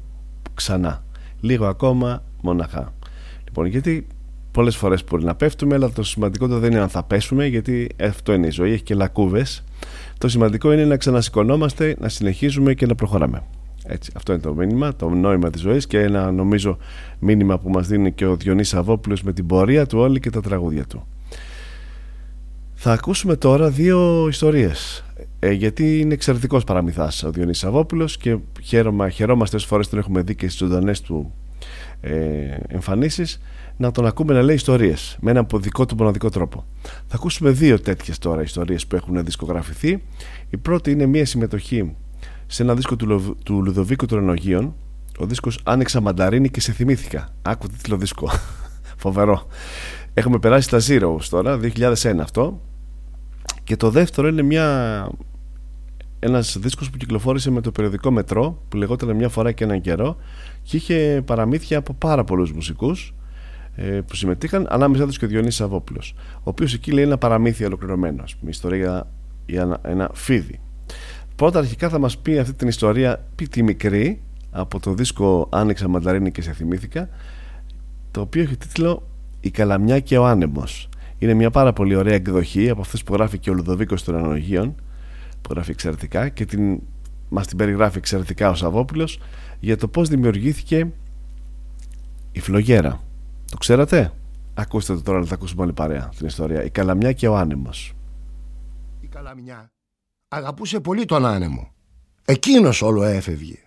ξανά. Λίγο ακόμα μοναχά. Λοιπόν γιατί πολλές φορές μπορεί να πέφτουμε αλλά το σημαντικό το δεν είναι αν θα πέσουμε γιατί αυτό είναι η ζωή έχει και λακκούβες. Το σημαντικό είναι να ξανασηκωνόμαστε να συνεχίζουμε και να προχωράμε. Έτσι, αυτό είναι το μήνυμα, το νόημα της ζωής και ένα νομίζω μήνυμα που μας δίνει και ο Διονύσης Αβόπουλος με την πορεία του όλη και τα τραγούδια του θα ακούσουμε τώρα δύο ιστορίες ε, γιατί είναι εξαιρετικός παραμυθάς ο Διονύσης Σαββόπουλος και χαίρομα, χαιρόμαστε όσες φορές τον έχουμε δει και στις ζωντανές του ε, εμφανίσεις να τον ακούμε να λέει ιστορίες με έναν δικό του μοναδικό τρόπο. Θα ακούσουμε δύο τέτοιες τώρα ιστορίες που έχουν δισκογραφηθεί. Η πρώτη είναι μια συμμετοχή σε ένα δίσκο του, του Λουδοβίκου των Ενογείων. Ο δίσκος Άνοιξα Μανταρίνη και σε θυμήθηκα. Άκου τίτλο δίσκο. [LAUGHS] Φοβερό. Έχουμε περάσει στα Zeros τώρα, 2001 αυτό. Και το δεύτερο είναι μια, ένας δίσκος που κυκλοφόρησε με το περιοδικό Μετρό που λεγόταν μια φορά και έναν καιρό και είχε παραμύθια από πάρα πολλούς μουσικούς ε, που συμμετείχαν ανάμεσά τους και ο Διονύσης Σαββόπουλος ο οποίος εκεί λέει ένα παραμύθι ολοκληρωμένο μια ιστορία για ένα, ένα φίδι. Πρώτα αρχικά θα μας πει αυτή την ιστορία πει τη μικρή από το δίσκο Άνοιξα Μανταρίνη και σε θυμήθηκα το οποίο έχει τίτλο «Η Καλαμιά και ο Άνεμος» Είναι μια πάρα πολύ ωραία εκδοχή από αυτές που γράφει και ο Λουδοβίκος των Αναλογίων που γράφει εξαιρετικά και την, μας την περιγράφει εξαιρετικά ο Σαββόπουλος για το πώς δημιουργήθηκε η φλογέρα. Το ξέρατε; Ακούστε το τώρα να τα ακούσουμε όλοι παρέα την ιστορία. Η Καλαμιά και ο Άνεμος. Η Καλαμιά αγαπούσε πολύ τον άνεμο. Εκείνος όλο έφευγε.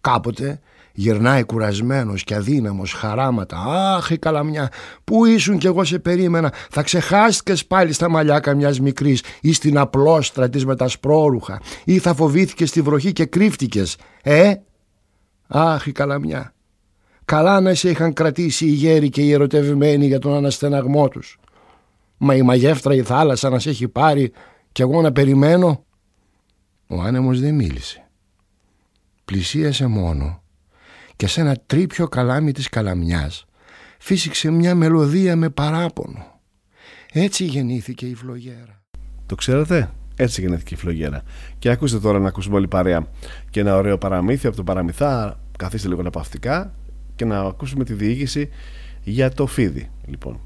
Κάποτε Γυρνάει κουρασμένος και αδύναμος χαράματα. Αχ η καλαμιά Πού ήσουν κι εγώ σε περίμενα. Θα ξεχάστηκες πάλι στα μαλλιάκα μιας μικρής Ή στην απλόστρα της με τα σπρόρουχα Ή θα φοβήθηκες στη βροχή και κρύφτηκες. Ε; Αχ η καλαμιά. Καλά να σε είχαν κρατήσει οι γέροι και οι ερωτευμένοι για τον αναστεναγμό τους. Μα η μαγεύτρα η θάλασσα να σε έχει πάρει Κι εγώ να περιμένω Ο άνεμος δεν μίλησε. Πλησίασε μόνο και σε ένα τρίπιο καλάμι της καλαμιάς φύσηξε μια μελωδία με παράπονο. Έτσι γεννήθηκε η φλογέρα. Το ξέρετε; Έτσι γεννήθηκε η φλογέρα. Και ακούστε τώρα να ακούσουμε όλη παρέα και ένα ωραίο παραμύθι από τον παραμυθά. Καθίστε λίγο ναπαυτικά και να ακούσουμε τη διήγηση για το φίδι. Λοιπόν,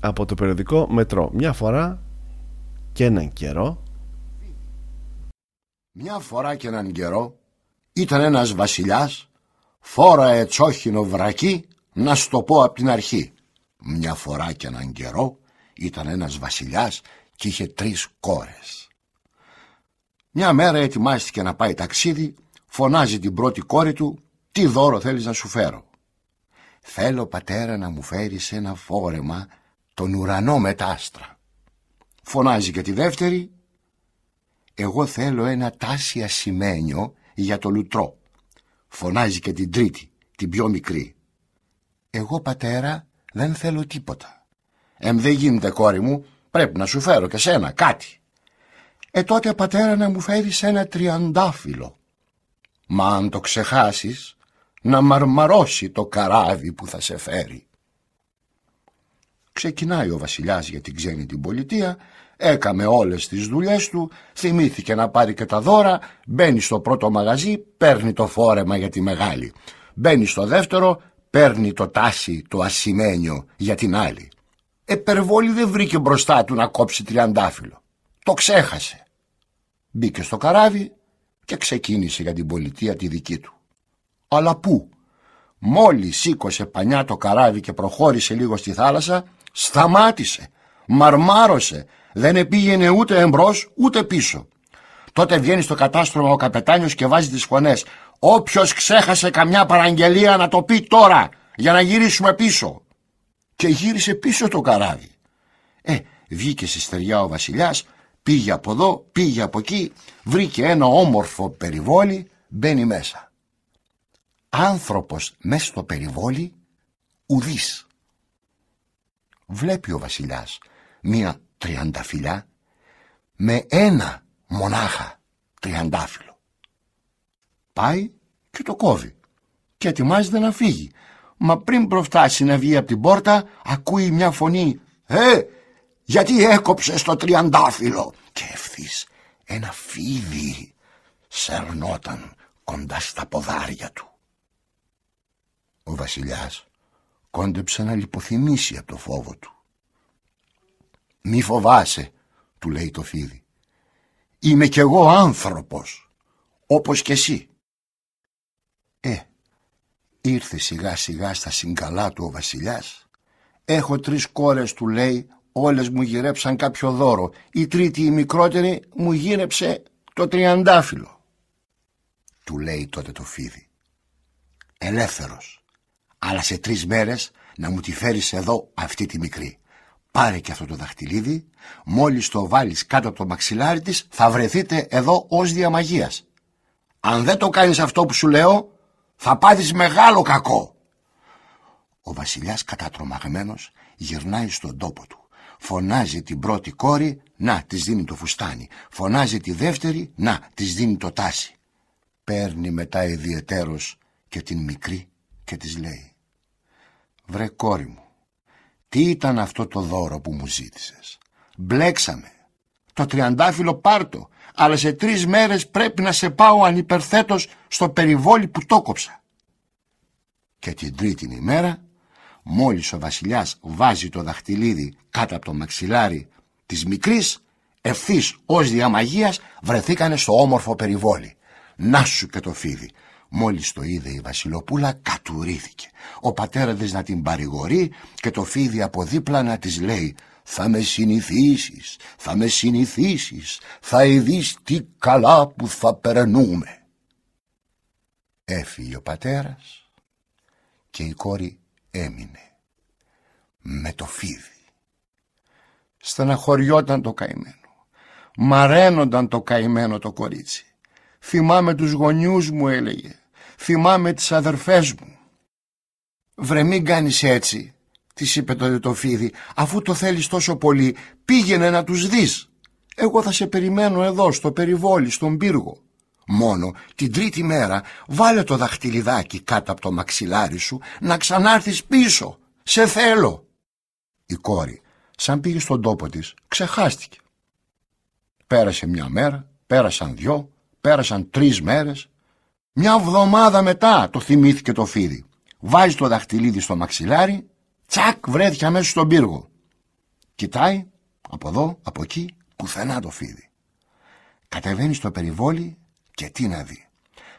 από το περιοδικό Μετρό. Μια φορά και έναν καιρό. Μια φορά και έναν καιρό ήταν ένας βασιλιάς Φόρα ετσόχινο βρακί να στο πω απ' την αρχή. Μια φορά και έναν καιρό ήταν ένας βασιλιάς και είχε τρεις κόρες. Μια μέρα ετοιμάστηκε να πάει ταξίδι, φωνάζει την πρώτη κόρη του «Τι δώρο θέλεις να σου φέρω» «Θέλω πατέρα να μου φέρεις ένα φόρεμα τον ουρανό με τα άστρα». Φωνάζει και τη δεύτερη «Εγώ θέλω ένα τάσια σημαίνιο για το λουτρό» Φωνάζει και την τρίτη, την πιο μικρή. Εγώ πατέρα δεν θέλω τίποτα. Εμ δεν γίνεται κόρη μου, πρέπει να σου φέρω και σένα κάτι. Ε τότε πατέρα να μου φέρεις ένα τριαντάφυλλο. Μα αν το ξεχάσεις να μαρμαρώσει το καράβι που θα σε φέρει. Ξεκινάει ο βασιλιάς για την ξένη την πολιτεία, έκαμε όλες τις δουλειές του, θυμήθηκε να πάρει και τα δώρα, μπαίνει στο πρώτο μαγαζί, παίρνει το φόρεμα για τη μεγάλη. Μπαίνει στο δεύτερο, παίρνει το τάσι το ασημένιο για την άλλη. Επερβόλη δεν βρήκε μπροστά του να κόψει τριαντάφυλλο. Το ξέχασε. Μπήκε στο καράβι και ξεκίνησε για την πολιτεία τη δική του. Αλλά πού, μόλις σήκωσε πανιά το καράβι και προχώρησε λίγο στη θάλασσα, σταμάτησε, μαρμάρωσε, δεν επήγαινε ούτε εμπρός ούτε πίσω. Τότε βγαίνει στο κατάστρωμα ο καπετάνιος και βάζει τις φωνές «Όποιος ξέχασε καμιά παραγγελία να το πει τώρα για να γυρίσουμε πίσω». Και γύρισε πίσω το καράβι. Ε, βγήκε στη στεριά ο βασιλιάς, πήγε από εδώ, πήγε από εκεί, βρήκε ένα όμορφο περιβόλι, μπαίνει μέσα. Άνθρωπος μέσα στο περιβόλι, ουδής. Βλέπει ο βασιλιάς μία τριανταφυλλιά με ένα μονάχα τριαντάφυλλο. Πάει και το κόβει και ετοιμάζεται να φύγει. Μα πριν προφτάσει να βγει από την πόρτα ακούει μια φωνή «Ε, γιατί έκοψες το τριαντάφυλλο» και ευθύς ένα φίδι σερνόταν κοντά στα ποδάρια του. Ο βασιλιάς κόντεψε να λιποθυμήσει από το φόβο του. «Μη φοβάσαι», του λέει το φίδι. «Είμαι κι εγώ άνθρωπος, όπως κι εσύ». Ε, ήρθε σιγά σιγά στα συγκαλά του ο βασιλιάς. «Έχω τρεις κόρες», του λέει, «όλες μου γυρέψαν κάποιο δώρο. Η τρίτη, η μικρότερη, μου γύρεψε το τριαντάφυλλο». Του λέει τότε το φίδι. «Ελεύθερος, αλλά σε τρεις μέρες να μου τη φέρεις εδώ αυτή τη μικρή. Πάρε και αυτό το δαχτυλίδι, μόλις το βάλεις κάτω από το μαξιλάρι της θα βρεθείτε εδώ ως διαμαγείας. Αν δεν το κάνεις αυτό που σου λέω θα πάθεις μεγάλο κακό. Ο βασιλιάς κατατρομαγμένος γυρνάει στον τόπο του. Φωνάζει την πρώτη κόρη, να, της δίνει το φουστάνι. Φωνάζει τη δεύτερη, να, της δίνει το τάσι. Παίρνει μετά ιδιαιτέρως και την μικρή και της λέει «Βρε κόρη μου, τι ήταν αυτό το δώρο που μου ζήτησες; Μπλέξαμε. Το τριαντάφυλλο πάρτο, αλλά σε τρεις μέρες πρέπει να σε πάω ανυπερθέτως στο περιβόλι που το κόψα. Και την τρίτη ημέρα, μόλις ο βασιλιάς βάζει το δαχτυλίδι κάτω από το μαξιλάρι της μικρής, ευθύς ως διαμαγείας βρεθήκανε στο όμορφο περιβόλι. Να σου και το φίδι, Μόλις το είδε η Βασιλοπούλα κατουρίθηκε. Ο πατέρας της να την παρηγορεί και το φίδι από δίπλα να της λέει «Θα με συνηθίσεις, θα με συνηθίσεις, θα ειδείς τι καλά που θα περνούμε». Έφυγε ο πατέρας και η κόρη έμεινε με το φίδι. Στεναχωριόταν το καημένο. Μαραίνονταν το καημένο το κορίτσι. Θυμάμαι τους γονιούς μου έλεγε θυμάμαι τις αδερφές μου. Βρε μην κάνεις έτσι, της είπε το, το φίδι, αφού το θέλεις τόσο πολύ, πήγαινε να τους δεις. Εγώ θα σε περιμένω εδώ, στο περιβόλι, στον πύργο. Μόνο την τρίτη μέρα βάλε το δαχτυλιδάκι κάτω από το μαξιλάρι σου να ξανάρθεις πίσω. Σε θέλω. Η κόρη, σαν πήγε στον τόπο της, ξεχάστηκε. Πέρασε μια μέρα, πέρασαν δυο, πέρασαν τρεις μέρες, μια βδομάδα μετά το θυμήθηκε το φίδι. Βάζει το δαχτυλίδι στο μαξιλάρι, τσακ βρέθηκε αμέσως στον πύργο. Κοιτάει από εδώ, από εκεί, πουθενά το φίδι. Κατεβαίνει στο περιβόλι και τι να δει.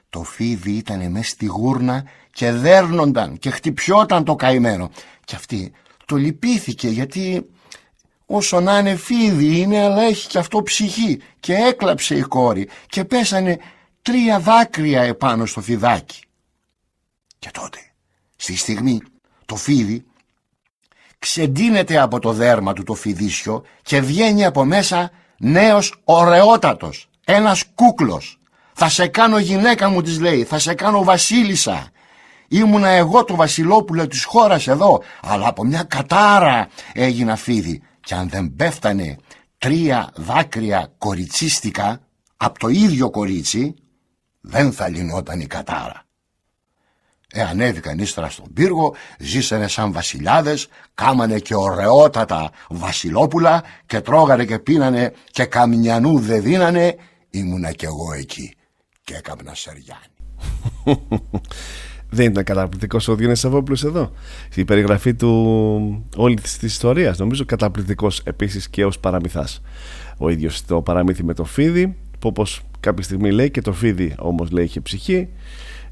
Το φίδι ήταν μέσα στη γούρνα και δέρνονταν και χτυπιόταν το καημένο. Και αυτή το λυπήθηκε γιατί όσο να είναι φίδι είναι αλλά έχει και αυτό ψυχή και έκλαψε η κόρη και πέσανε τρία δάκρυα επάνω στο φιδάκι. Και τότε, στη στιγμή, το φίδι ξεντίνεται από το δέρμα του το φιδίσιο και βγαίνει από μέσα νέος ωραιότατος, ένας κούκλος. Θα σε κάνω γυναίκα μου της λέει, θα σε κάνω βασίλισσα. Ήμουνα εγώ το βασιλόπουλο της χώρας εδώ, αλλά από μια κατάρα έγινα φίδι. Και αν δεν πέφτανε τρία δάκρυα κοριτσίστικα από το ίδιο κορίτσι δεν θα λυνόταν η κατάρα. Ε, ανέβηκαν ύστερα στον πύργο, ζήσανε σαν βασιλιάδες, κάμανε και ωραιότατα βασιλόπουλα και τρώγανε και πίνανε και καμιανού δεν δίνανε, ήμουνα κι εγώ εκεί και έκανα σεριάνι. [LAUGHS] Δεν ήταν καταπληκτικός ο Διονύσης Σαββόπουλος εδώ. Η περιγραφή του όλη της ιστορίας. Νομίζω καταπληκτικός επίσης και ως παραμυθάς. Ο ίδιος το παραμύθι με το φίδι, που όπω κάποια στιγμή λέει και το φίδι όμως λέει είχε ψυχή,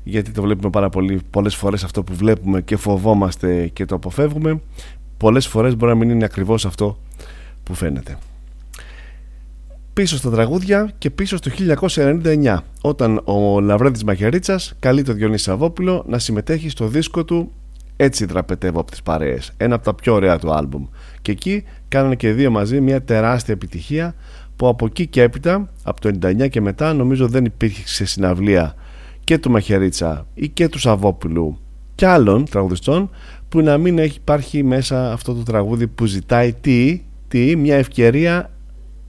γιατί το βλέπουμε πάρα πολύ, πολλές φορές αυτό που βλέπουμε και φοβόμαστε και το αποφεύγουμε. Πολλές φορές μπορεί να μην είναι ακριβώς αυτό που φαίνεται πίσω στα τραγούδια και πίσω στο 1999 όταν ο Λαβρέδης Μαχαιρίτσας καλεί τον Διονύση Σαββόπουλο να συμμετέχει στο δίσκο του «Έτσι δραπετεύω από τις παρέες» ένα από τα πιο ωραία του άλμπουμ και εκεί κάνανε και δύο μαζί μια τεράστια επιτυχία που από εκεί και έπειτα από το 99 και μετά νομίζω δεν υπήρχε σε συναυλία και του Μαχαιρίτσα ή και του Σαββόπουλου και άλλων τραγουδιστών που να μην έχει υπάρχει μέσα αυτό το τραγούδι που ζητάει τι, τι μια ευκαιρία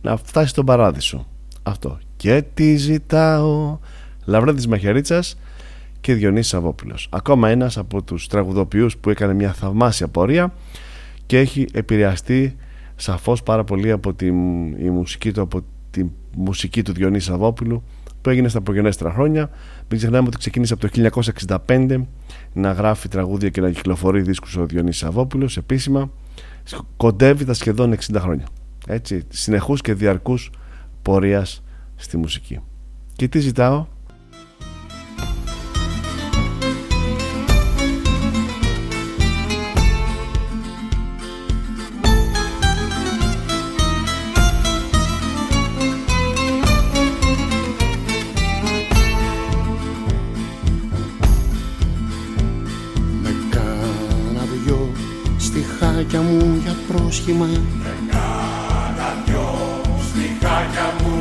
να φτάσει στον παράδεισο. Αυτό. Και τι ζητάω. Λαβρέντης Μαχαιρίτσας και Διονύσης Σαββόπουλος. Ακόμα ένας από τους τραγουδοποιούς που έκανε μια θαυμάσια πορεία και έχει επηρεαστεί σαφώς πάρα πολύ από τη, η μουσική του, από τη μουσική του Διονύσης Σαββόπουλου που έγινε στα προγενέστερα χρόνια. Μην ξεχνάμε ότι ξεκίνησε από το 1965 να γράφει τραγούδια και να κυκλοφορεί δίσκους ο Διονύσης Σαββόπουλος επίσημα. Κοντεύει τα σχεδόν 60 χρόνια έτσι, συνεχούς και διαρκούς πορείας στη μουσική. Και τι ζητάω;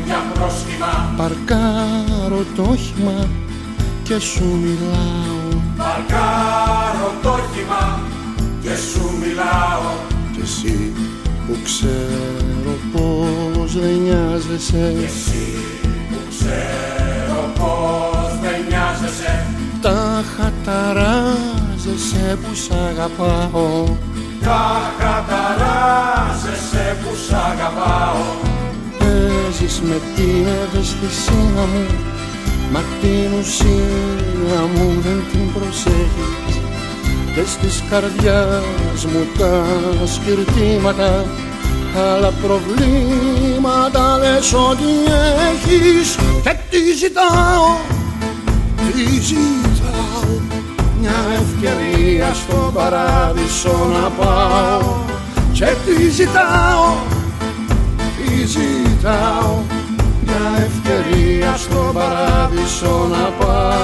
Για πρόσχημα. Παρκάρω το όχημα και σου μιλάω. Παρκάρω το όχημα και σου μιλάω. Κι εσύ που ξέρω πως δεν νοιάζεσαι. Κι εσύ που ξέρω πως δεν νοιάζεσαι. Τα χαταράζεσαι που σ' αγαπάω Τα χαταράζεσαι που σ' αγαπάω. Παίζεις με την ευαισθησία μου Μα την ουσία μου δεν την προσέχεις. Και στις καρδιάς μου τα σκυρτήματα Άλλα προβλήματα λες ότι έχεις. Και τι ζητάω, τι ζητάω Μια ευκαιρία στον παράδεισο να πάω. Και τι ζητάω ζητάω μια ευκαιρία στον παράδεισο να πάω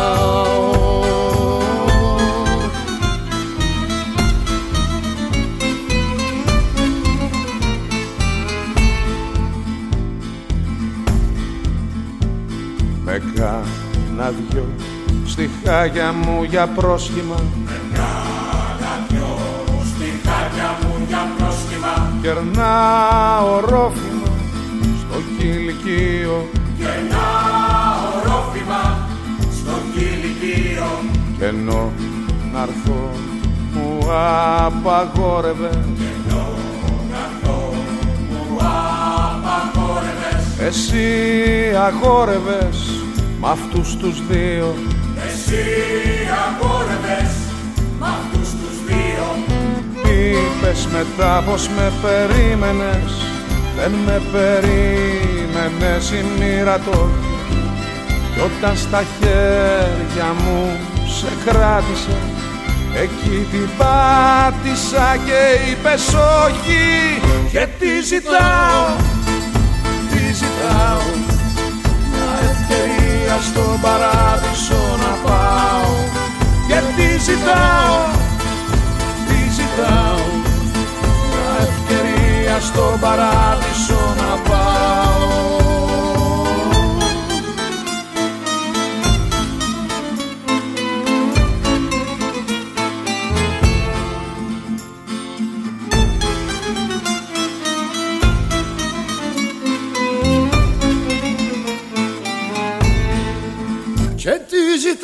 στιχάκια μου για πρόσχημα. Με κάνα δυο στιχάκια μου για πρόσχημα Κερνάω ρόφημα κηλικείο και ένα ορόφημα στο κηλικείο. Και ενώ να'ρθώ μου απαγόρευε και ενώ να'ρθώ μου απαγόρευες. Εσύ αγόρευες μ' αυτούς τους δύο εσύ αγόρευες μ' αυτούς τους δύο. Είπες μετά πως με περίμενες δεν με περίμενες η μοίρα το. Κι όταν στα χέρια μου σε κράτησε εκεί την πάτησα και είπες όχι. Και τι ζητάω, τι ζητάω. μια ευκαιρία στον παράδεισο να πάω. Και τι ζητάω, τι ζητάω. Ευκαιρία στον παράδεισο να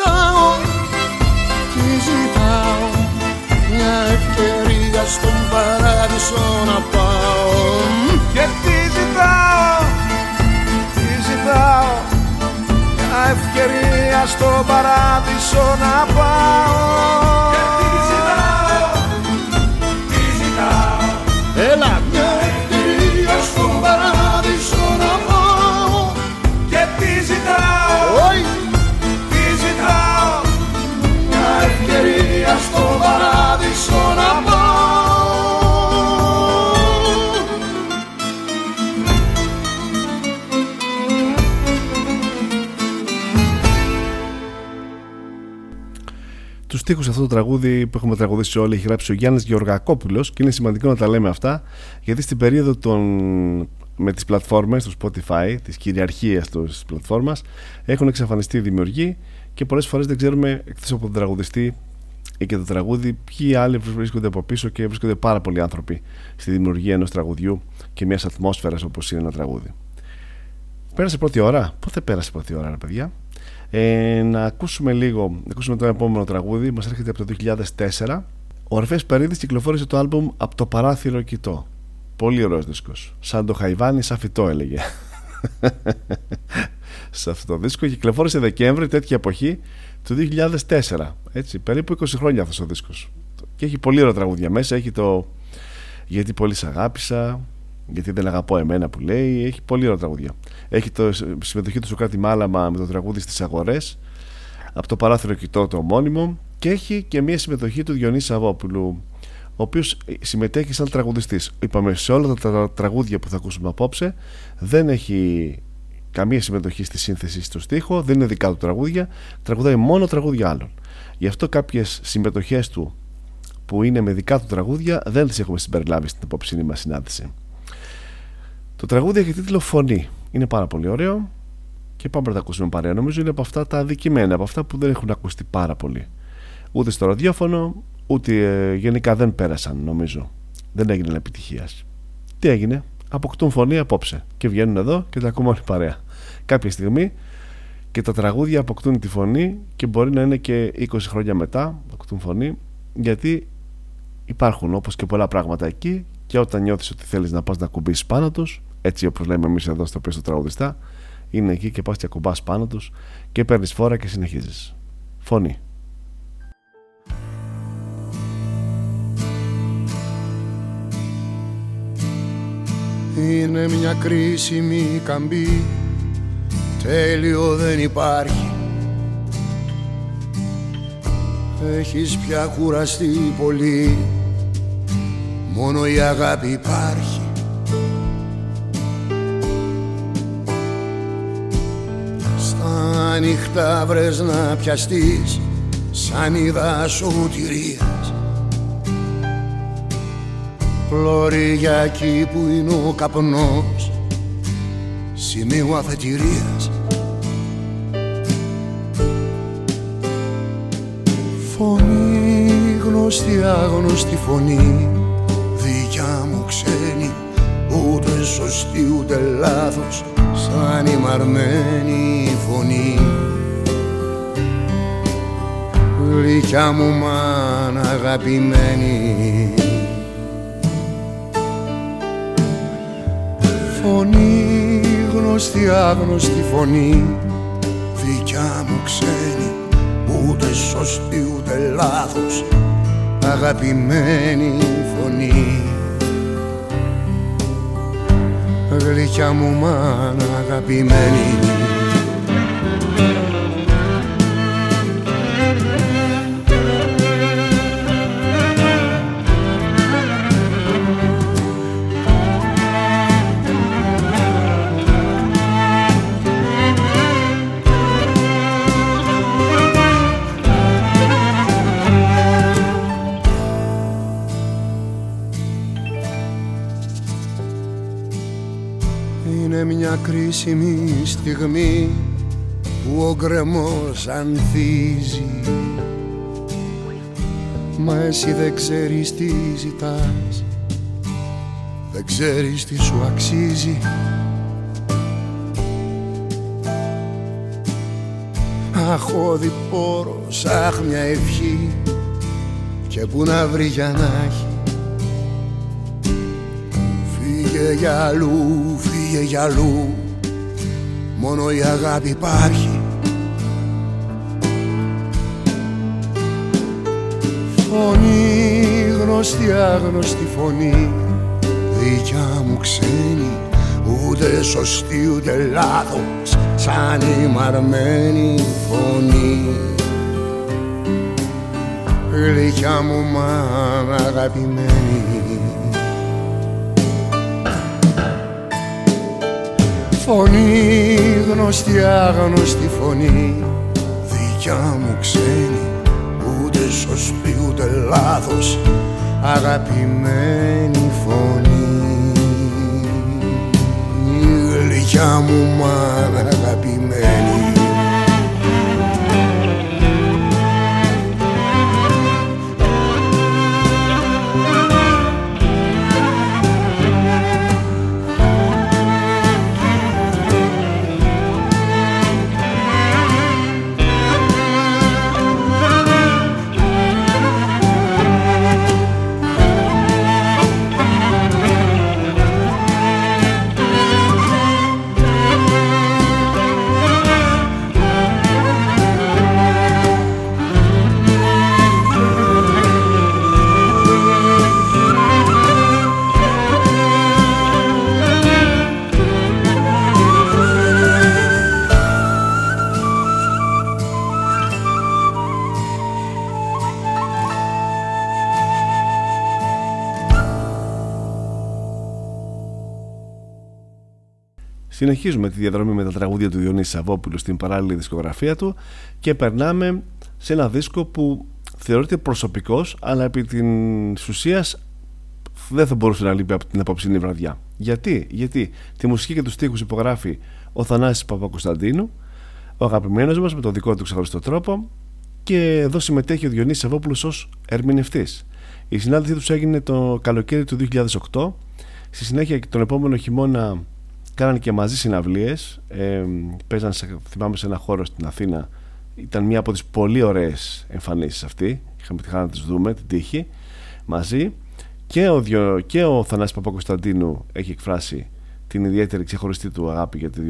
τι ζητάω, τι ζητάω Μια ευκαιρία στον παράδεισο να πάω. Και τι ζητάω, τι ζητάω Μια ευκαιρία στον παράδεισο να πάω στίχους αυτό το τραγούδι που έχουμε τραγουδήσει όλοι έχει γράψει ο Γιάννης Γεωργακόπουλος και είναι σημαντικό να τα λέμε αυτά γιατί στην περίοδο των... με τις πλατφόρμες του Spotify, της κυριαρχίας της πλατφόρμας έχουν εξαφανιστεί οι δημιουργοί και πολλές φορές δεν ξέρουμε εκτός από τον τραγουδιστή ή και το τραγούδι ποιοι άλλοι βρίσκονται από πίσω και βρίσκονται πάρα πολλοί άνθρωποι στη δημιουργία ενός τραγουδιού και μιας ατμόσφαιρας όπως είναι ένα τραγούδι. Πέρασε πρώτη ώρα; Πότε πέρασε πρώτη ώρα, ρε παιδιά; Ε, να ακούσουμε λίγο, να ακούσουμε το επόμενο τραγούδι. Μας έρχεται από το 2004. Ο Ορφές Περίδης κυκλοφόρησε το άλμπουμ «Από το παράθυρο κοιτώ». Πολύ ωραίος δίσκος. Σαν το Χαϊβάνι, σαν φυτό έλεγε. [LAUGHS] Σε αυτό το δίσκο κυκλοφόρησε Δεκέμβρη, τέτοια εποχή, του 2004. Έτσι, περίπου 20 χρόνια αυτός ο δίσκος. Και έχει πολύ ωραία τραγούδια μέσα. Έχει το «Γιατί πολύ σ' αγάπησα», γιατί δεν αγαπώ εμένα που λέει, έχει πολύ ωραία τραγούδια. Έχει το συμμετοχή του Σοκράτη Μάλαμα με το τραγούδι στις αγορές από το παράθυρο κοιτώ το ομώνυμο και έχει και μια συμμετοχή του Διονύσης Σαββόπουλου ο οποίος συμμετέχει σαν τραγουδιστής. Είπαμε σε όλα τα τραγούδια που θα ακούσουμε απόψε δεν έχει καμία συμμετοχή στη σύνθεση στο στίχο δεν είναι δικά του τραγούδια τραγουδάει μόνο τραγούδια άλλων. Γι' αυτό κάποιες συμμετοχές του που είναι με δικά του τραγούδια δεν τις έχουμε συμπεριλάβει στην απόψηνή μας συνάντηση το τραγούδι έχει τίτλο Φωνή. Είναι πάρα πολύ ωραίο και πάμε να τα ακούσουμε παρέα. Νομίζω είναι από αυτά τα αδικημένα, από αυτά που δεν έχουν ακουστεί πάρα πολύ. Ούτε στο ραδιόφωνο, ούτε ε, γενικά δεν πέρασαν, νομίζω. Δεν έγιναν επιτυχίας. Τι έγινε, αποκτούν φωνή απόψε και βγαίνουν εδώ και τα ακούμε όλοι παρέα. Κάποια στιγμή και τα τραγούδια αποκτούν τη φωνή και μπορεί να είναι και 20 χρόνια μετά αποκτούν φωνή γιατί υπάρχουν όπως και πολλά πράγματα εκεί και όταν νιώθεις ότι θέλεις να πας να κουμπίσεις πάνω τους έτσι όπως λέμε εμείς εδώ στο πίσω τραγουδιστά είναι εκεί και πας και ακουμπάς πάνω τους και παίρνεις φόρα και συνεχίζεις. Φωνή. Είναι μια κρίσιμη καμπή Τέλειο δεν υπάρχει. Έχεις πια κουραστεί πολύ Μόνο η αγάπη υπάρχει ανοιχτά βρες να πιαστείς Σαν είδα σωτηρίας Πλώρη για εκεί που είναι ο καπνός Σημείο αφετηρίας. Φωνή γνωστή άγνωστη φωνή Δικιά μου ξένη Ούτε σωστή ούτε λάθος Σαν η μαρμένη φωνή. Γλυκιά μου μάνα αγαπημένη. Φωνή γνωστή άγνωστη φωνή. Δικιά μου ξένη Ούτε σωστή ούτε λάθος. Αγαπημένη φωνή Γλυκιά μου μάνα αγαπημένη μια κρίσιμη στιγμή που ο γκρεμός ανθίζει. Μα εσύ δεν ξέρεις τι ζητάς Δεν ξέρεις τι σου αξίζει. Έχω πόρο σαν μια ευχή και που να βρει για να έχει. Φύγε για αλλού, φύγε για αλλού μόνο η αγάπη υπάρχει. Φωνή γνωστή, άγνωστη φωνή δικιά μου ξένη ούτε σωστή ούτε λάθος σαν η μαρμένη φωνή. Γλυκιά μου μάνα αγαπημένη Φωνή γνωστή άγνωστη φωνή. Δικιά μου ξένη ούτε σωστή ούτε λάθος αγαπημένη φωνή. Γλυκιά μου μάνα αγαπημένη Συνεχίζουμε τη διαδρομή με τα τραγούδια του Διονύσης Σαββόπουλου στην παράλληλη δισκογραφία του και περνάμε σε ένα δίσκο που θεωρείται προσωπικός αλλά επί την ουσίας δεν θα μπορούσε να λείπει από την απόψινή βραδιά. Γιατί, Γιατί τη μουσική και τους στίχους υπογράφει ο Θανάσης Παπακοσταντίνου, ο αγαπημένος μας με τον δικό του ξεχωριστό τρόπο και εδώ συμμετέχει ο Διονύσης Σαββόπουλος ως ερμηνευτής. Η συνάντησή τους έγινε το καλοκαίρι του 2008. Στη συνέχεια τον επόμενο χειμώνα κάνανε και μαζί συναυλίες ε, παίζαν σε, θυμάμαι σε ένα χώρο στην Αθήνα. Ήταν μια από τις πολύ ωραίες εμφανίσεις αυτή είχαμε τη χαρά να τις δούμε την τύχη μαζί. Και ο, Διο, και ο Θανάσης Παπακοσταντίνου έχει εκφράσει την ιδιαίτερη ξεχωριστή του αγάπη για τη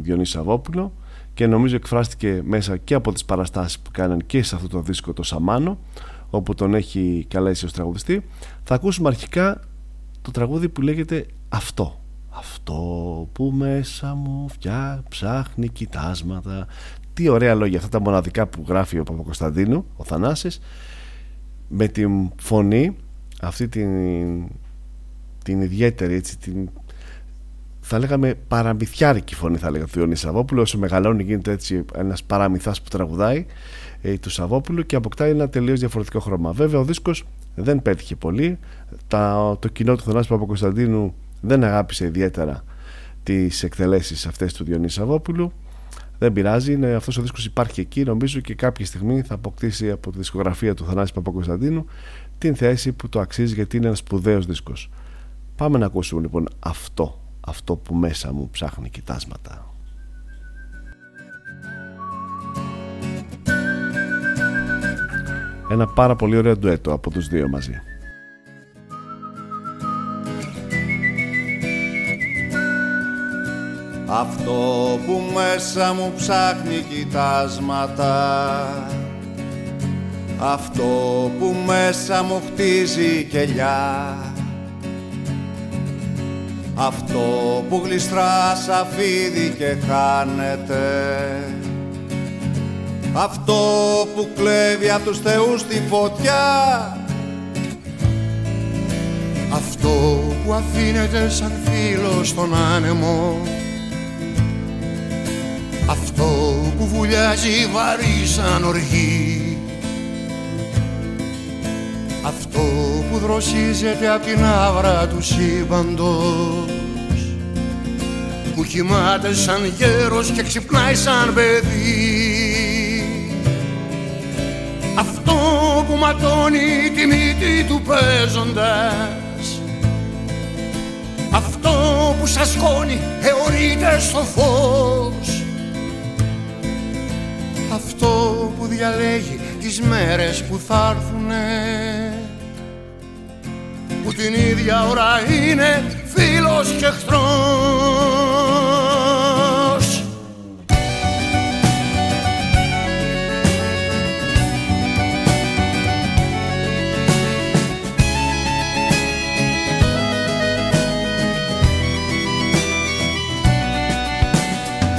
Διονύση Σαββόπουλο και νομίζω εκφράστηκε μέσα και από τις παραστάσεις που κάναν και σε αυτό το δίσκο το Σαμάνο όπου τον έχει καλέσει ως τραγουδιστή. Θα ακούσουμε αρχικά το τραγούδι που λέγεται «Αυτό» Αυτό που μέσα μου φτιά, ψάχνει κοιτάσματα. Τι ωραία λόγια αυτά τα μοναδικά που γράφει ο Παπακοσταντίνου Ο Θανάσης Με την φωνή Αυτή την, την ιδιαίτερη έτσι, την, θα λέγαμε παραμυθιάρικη φωνή θα λέγαμε του Ιωνή Σαββόπουλου. Όσο μεγαλώνει γίνεται έτσι ένας παραμυθάς που τραγουδάει ε, του Σαββόπουλου και αποκτάει ένα τελείως διαφορετικό χρώμα. Βέβαια ο δίσκος δεν πέτυχε πολύ. Τα, το κοινό του Θανάση Παπακοσταντίνου δεν αγάπησε ιδιαίτερα τις εκτελέσεις αυτές του Διονύση Σαββόπουλου. Δεν πειράζει, είναι, αυτός ο δίσκος υπάρχει εκεί νομίζω και κάποια στιγμή θα αποκτήσει από τη δισκογραφία του Θανάση Παπακοσταντίνου την θέση που το αξίζει γιατί είναι ένας σπουδαίος δίσκος. Πάμε να ακούσουμε λοιπόν αυτό αυτό που μέσα μου ψάχνει κοιτάσματα. Ένα πάρα πολύ ωραίο ντουέτο από τους δύο μαζί αυτό που μέσα μου ψάχνει κοιτάσματα. Αυτό που μέσα μου χτίζει κελιά. Αυτό που γλιστρά σαν φίδι και χάνεται. Αυτό που κλέβει από τους θεούς τη φωτιά. Αυτό που αφήνεται σαν φίλο στον άνεμο αυτό που βουλιάζει βαρύ σαν οργή. Αυτό που δροσίζεται από την άβρα του σύμπαντος. Που κοιμάται σαν γέρος και ξυπνάει σαν παιδί. Αυτό που ματώνει τη μύτη του παίζοντας. Αυτό που σας σκόνη αιωρείται στο φως αυτό που διαλέγει τις μέρες που θα έρθουνε. Που την ίδια ώρα είναι φίλος και εχθρός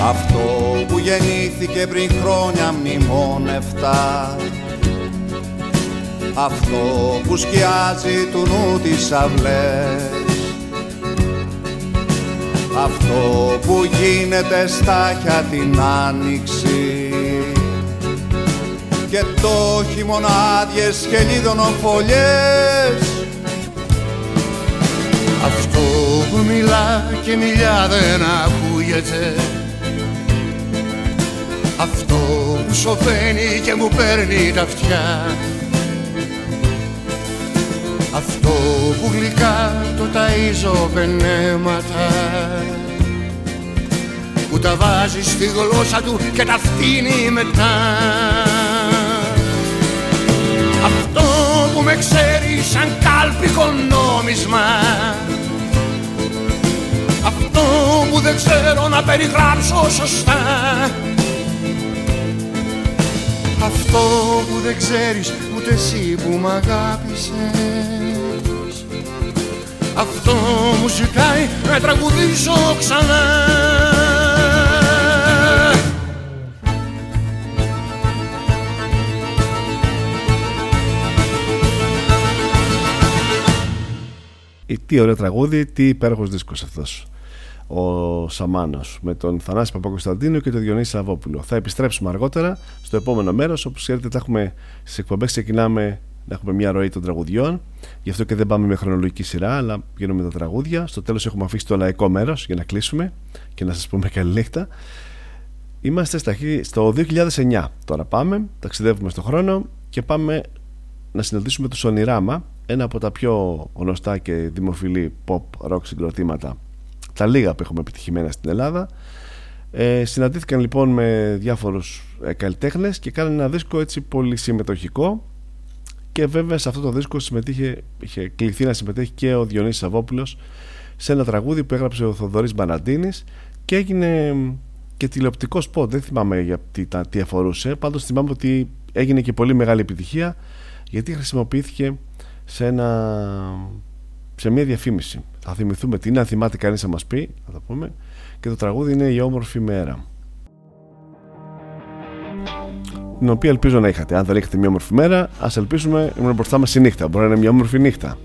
Αυτό που γεννήθηκε πριν χρόνια μνημόνευτα Αυτό που σκιάζει του νου τις αυλές. Αυτό που γίνεται στάχια την άνοιξη. Και το χειμωνάδιες φωλιές. Αυτό που μιλά και μιλιά δεν ακούγεται αυτό που σωπαίνει και μου παίρνει τα αυτιά. Αυτό που γλυκά το ταΐζω πενέματα Που τα βάζει στη γλώσσα του και τα φτύνει μετά. Αυτό που με ξέρει σαν κάλπικο νόμισμα. Αυτό που δεν ξέρω να περιγράψω σωστά αυτό που δεν ξέρεις ούτε εσύ που μ' αγάπησες. Αυτό μου ζητάει να τραγουδήσω ξανά. Τι ωραίο τραγούδι, τι υπέροχος δίσκος αυτός ο Σαμάνο με τον Θανάση Παπακοσταντίνο και τον Διονύση Σαββόπουλο. Θα επιστρέψουμε αργότερα στο επόμενο μέρος. Όπως ξέρετε, θα έχουμε στις εκπομπές ξεκινάμε να έχουμε μια ροή των τραγουδιών. Γι' αυτό και δεν πάμε με χρονολογική σειρά, αλλά πηγαίνουμε τα τραγούδια. Στο τέλος έχουμε αφήσει το λαϊκό μέρος για να κλείσουμε και να σας πούμε καλή νύχτα. Είμαστε στο 2009 τώρα πάμε, ταξιδεύουμε στον χρόνο και πάμε να συναντήσουμε του Ονειράμα, ένα από τα πιο γνωστά και δημοφιλή pop rock συγκροτήματα τα λίγα που έχουμε επιτυχημένα στην Ελλάδα. Ε, συναντήθηκαν λοιπόν με διάφορους ε, καλλιτέχνες και κάνανε ένα δίσκο έτσι πολύ συμμετοχικό και βέβαια σε αυτό το δίσκο συμμετείχε, είχε κληθεί να συμμετέχει και ο Διονύσης Σαββόπουλος σε ένα τραγούδι που έγραψε ο Θοδωρής Μπαναντίνης και έγινε και τηλεοπτικός σποτ, δεν θυμάμαι για τι, τα, τι αφορούσε πάντως θυμάμαι ότι έγινε και πολύ μεγάλη επιτυχία γιατί χρησιμοποιήθηκε σε ένα σε μια διαφήμιση. Θα θυμηθούμε τι είναι, αν θυμάται κανείς να μας πει, θα το πούμε. Και το τραγούδι είναι Η Όμορφη Μέρα. Την οποία ελπίζω να είχατε. Αν δεν έχετε μια όμορφη μέρα, ας ελπίσουμε ήμουν μπροστά μας η νύχτα. Μπορεί να είναι μια όμορφη νύχτα.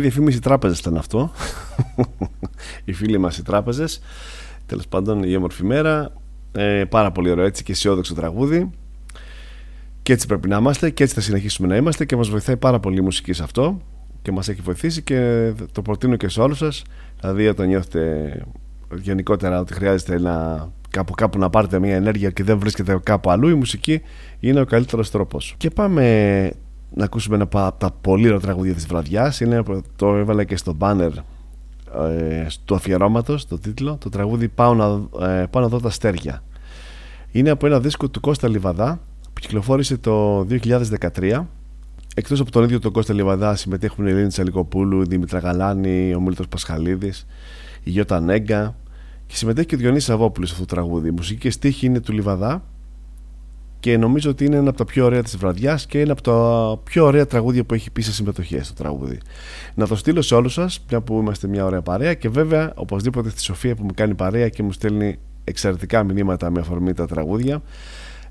Διαφήμιση τράπεζα ήταν αυτό. οι φίλοι μας οι τράπεζες. Τέλος πάντων, η όμορφη μέρα. Ε, πάρα πολύ ωραίο έτσι και αισιόδοξο τραγούδι. Και έτσι πρέπει να είμαστε και έτσι θα συνεχίσουμε να είμαστε και μας βοηθάει πάρα πολύ η μουσική σε αυτό και μας έχει βοηθήσει και το προτείνω και σε όλους σας. Δηλαδή, όταν νιώθετε γενικότερα ότι χρειάζεται να κάπου κάπου να πάρετε μια ενέργεια και δεν βρίσκεται κάπου αλλού, η μουσική είναι ο καλύτερος τρόπος. Και πάμε να ακούσουμε ένα από τα πολύ ωραία τραγούδια της βραδιάς. Είναι, το έβαλα και στο banner ε, του αφιερώματος, το τίτλο. Το τραγούδι Πάω να, ε, πάω να δω τα αστέρια. Είναι από ένα δίσκο του Κώστα Λιβαδά που κυκλοφόρησε το 2013. Εκτός από τον ίδιο τον Κώστα Λιβαδά συμμετέχουν η Ελένη Τσαλικοπούλου, η Δήμητρα Γαλάνη, ο Μίλτος Πασχαλίδης, η Γιώτα Νέγκα και συμμετέχει και ο Διονύσης Σαββόπουλο σε αυτό το τραγούδι. Η μουσική και στίχη είναι του Λιβαδά και νομίζω ότι είναι ένα από τα πιο ωραία της βραδιάς και ένα από τα πιο ωραία τραγούδια που έχει πει σε συμμετοχέ στο τραγούδι. Να το στείλω σε όλους σας, μια που είμαστε μια ωραία παρέα και βέβαια οπωσδήποτε στη Σοφία που μου κάνει παρέα και μου στέλνει εξαιρετικά μηνύματα με αφορμή τα τραγούδια.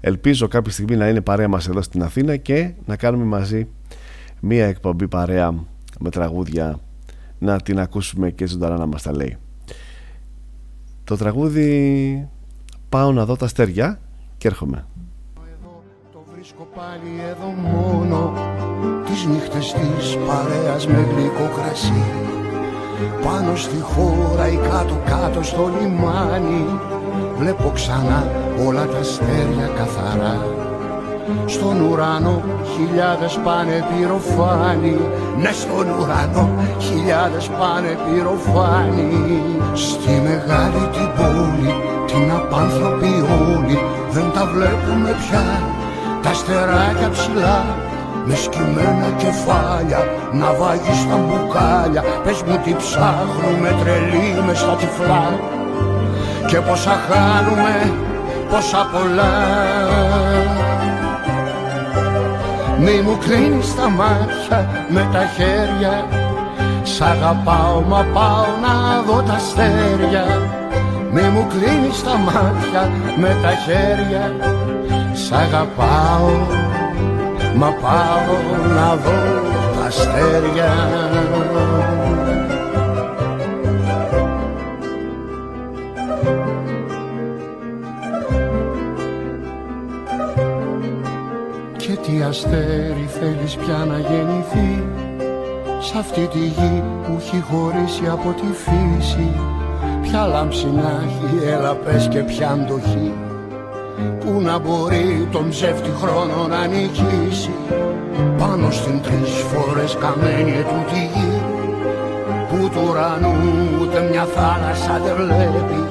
Ελπίζω κάποια στιγμή να είναι παρέα μας εδώ στην Αθήνα και να κάνουμε μαζί μία εκπομπή παρέα με τραγούδια να την ακούσουμε και ζωντανά να μας τα λέει. Το τραγούδι πάω να δω τα αστέρια και έρχομαι. Εδώ το βρίσκω πάλι εδώ μόνο τις νύχτες της παρέας με γλυκό κρασί. Πάνω στη χώρα ή κάτω κάτω στο λιμάνι Βλέπω ξανά όλα τα αστέρια καθαρά. Στον ουρανό χιλιάδες πάνε πυροφάνι Ναι στον ουρανό χιλιάδες πάνε πυροφάνι Στη μεγάλη την πόλη την απάνθρωπη όλη Δεν τα βλέπουμε πια τα στεράκια ψηλά με σκυμμένα κεφάλια να βάγει στα μπουκάλια. Πες μου τι ψάχνουμε τρελή μες στα τυφλά. Και πόσα χάνουμε πόσα πολλά. Μη μου κλείνεις τα μάτια με τα χέρια. Σ' αγαπάω μα πάω να δω τα αστέρια. Μη μου κλείνεις τα μάτια με τα χέρια Σ' αγαπάω μα πάω να δω τα αστέρια. Τι αστέρι θέλεις πια να γεννηθεί Σ' αυτή τη γη που έχει χωρίσει από τη φύση. Ποια λάμψη να έχει, έλα πες και ποια αντοχή Που να μπορεί τον ψεύτη χρόνο να νικήσει. Πάνω στην τρεις φορές καμένη ετούτη γη Που του ουρανού ούτε μια θάλασσα δεν βλέπει.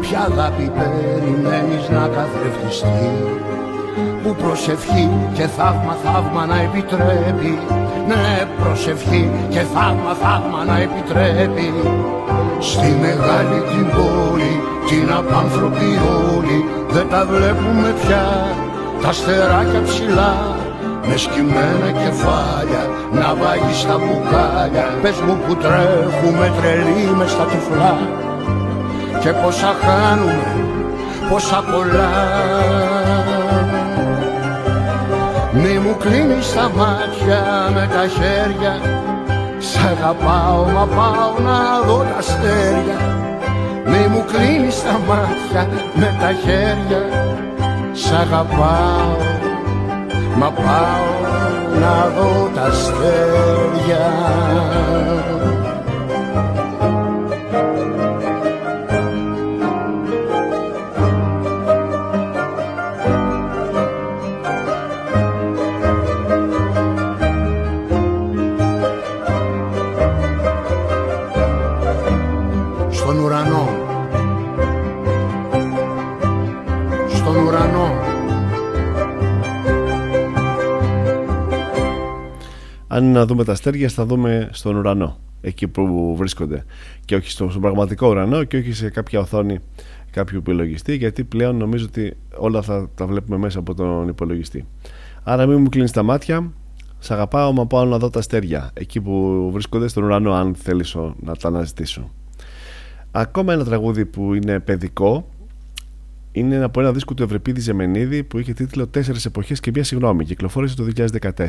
Ποια αγάπη περιμένεις να καθρεφτιστεί που προσευχή και θαύμα θαύμα να επιτρέπει. Ναι προσευχή και θαύμα θαύμα να επιτρέπει. Στη μεγάλη την πόλη την απάνθρωπη όλη Δεν τα βλέπουμε πια. Τα στεράκια ψηλά με σκυμμένα κεφάλια να βάγει στα μπουκάλια. Πες μου που τρέχουμε τρελοί μες στα τυφλά. Και πόσα χάνουμε, πόσα πολλά. Μη μου κλείνεις τα μάτια με τα χέρια. Σ' αγαπάω μα πάω να δω τα αστέρια Μη μου κλείνεις τα μάτια με τα χέρια. Σ' αγαπάω μα πάω να δω τα αστέρια αν να δούμε τα αστέρια θα δούμε στον ουρανό εκεί που βρίσκονται. Και όχι στον πραγματικό ουρανό και όχι σε κάποια οθόνη κάποιου υπολογιστή γιατί πλέον νομίζω ότι όλα θα τα βλέπουμε μέσα από τον υπολογιστή. Άρα μην μου κλείνεις τα μάτια. Σ' αγαπάω μα πάω να δω τα αστέρια εκεί που βρίσκονται στον ουρανό αν θέλεις να τα αναζητήσω. Ακόμα ένα τραγούδι που είναι παιδικό είναι από ένα δίσκο του Ευρυπίδη Ζεμενίδη που είχε τίτλο Τέσσερις εποχές και μια συγγνώμη κυκλοφόρησε το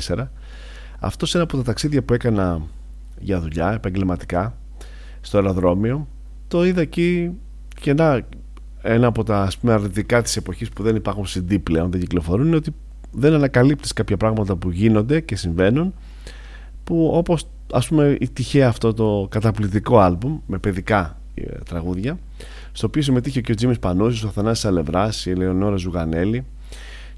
2014 Αυτό σε ένα από τα ταξίδια που έκανα για δουλειά, επαγγελματικά, στο αεροδρόμιο, το είδα εκεί και ένα, ένα από τα ας πούμε, αρνητικά της εποχής που δεν υπάρχουν CD πλέον, δεν κυκλοφορούν, είναι ότι δεν ανακαλύπτεις κάποια πράγματα που γίνονται και συμβαίνουν που όπως ας πούμε η τυχαία αυτό το καταπληκτικό άλμπουμ με παιδικά ε, τραγούδια στο οποίο συμμετείχε και ο Τζίμις Πανούζης, ο Θανάσης Αλευράς, η Ελεονόρα Ζουγανέλη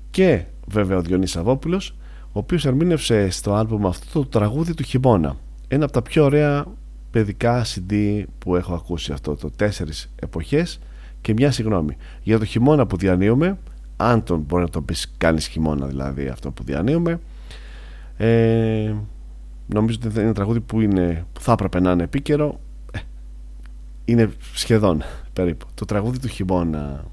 και βέβαια ο Διονύσης Σαββόπουλος ο οποίος ερμήνευσε στο άλμπουμ αυτό το τραγούδι του χειμώνα. Ένα από τα πιο ωραία παιδικά CD που έχω ακούσει αυτό το τέσσερις εποχές. Και μια συγγνώμη για το χειμώνα που διανύουμε αν τον μπορεί να το πεις κάνεις χειμώνα δηλαδή αυτό που διανύουμε. Ε, νομίζω ότι είναι ένα τραγούδι που, είναι, που θα έπρεπε να είναι επίκαιρο. Ε, είναι σχεδόν περίπου. Το τραγούδι του χειμώνα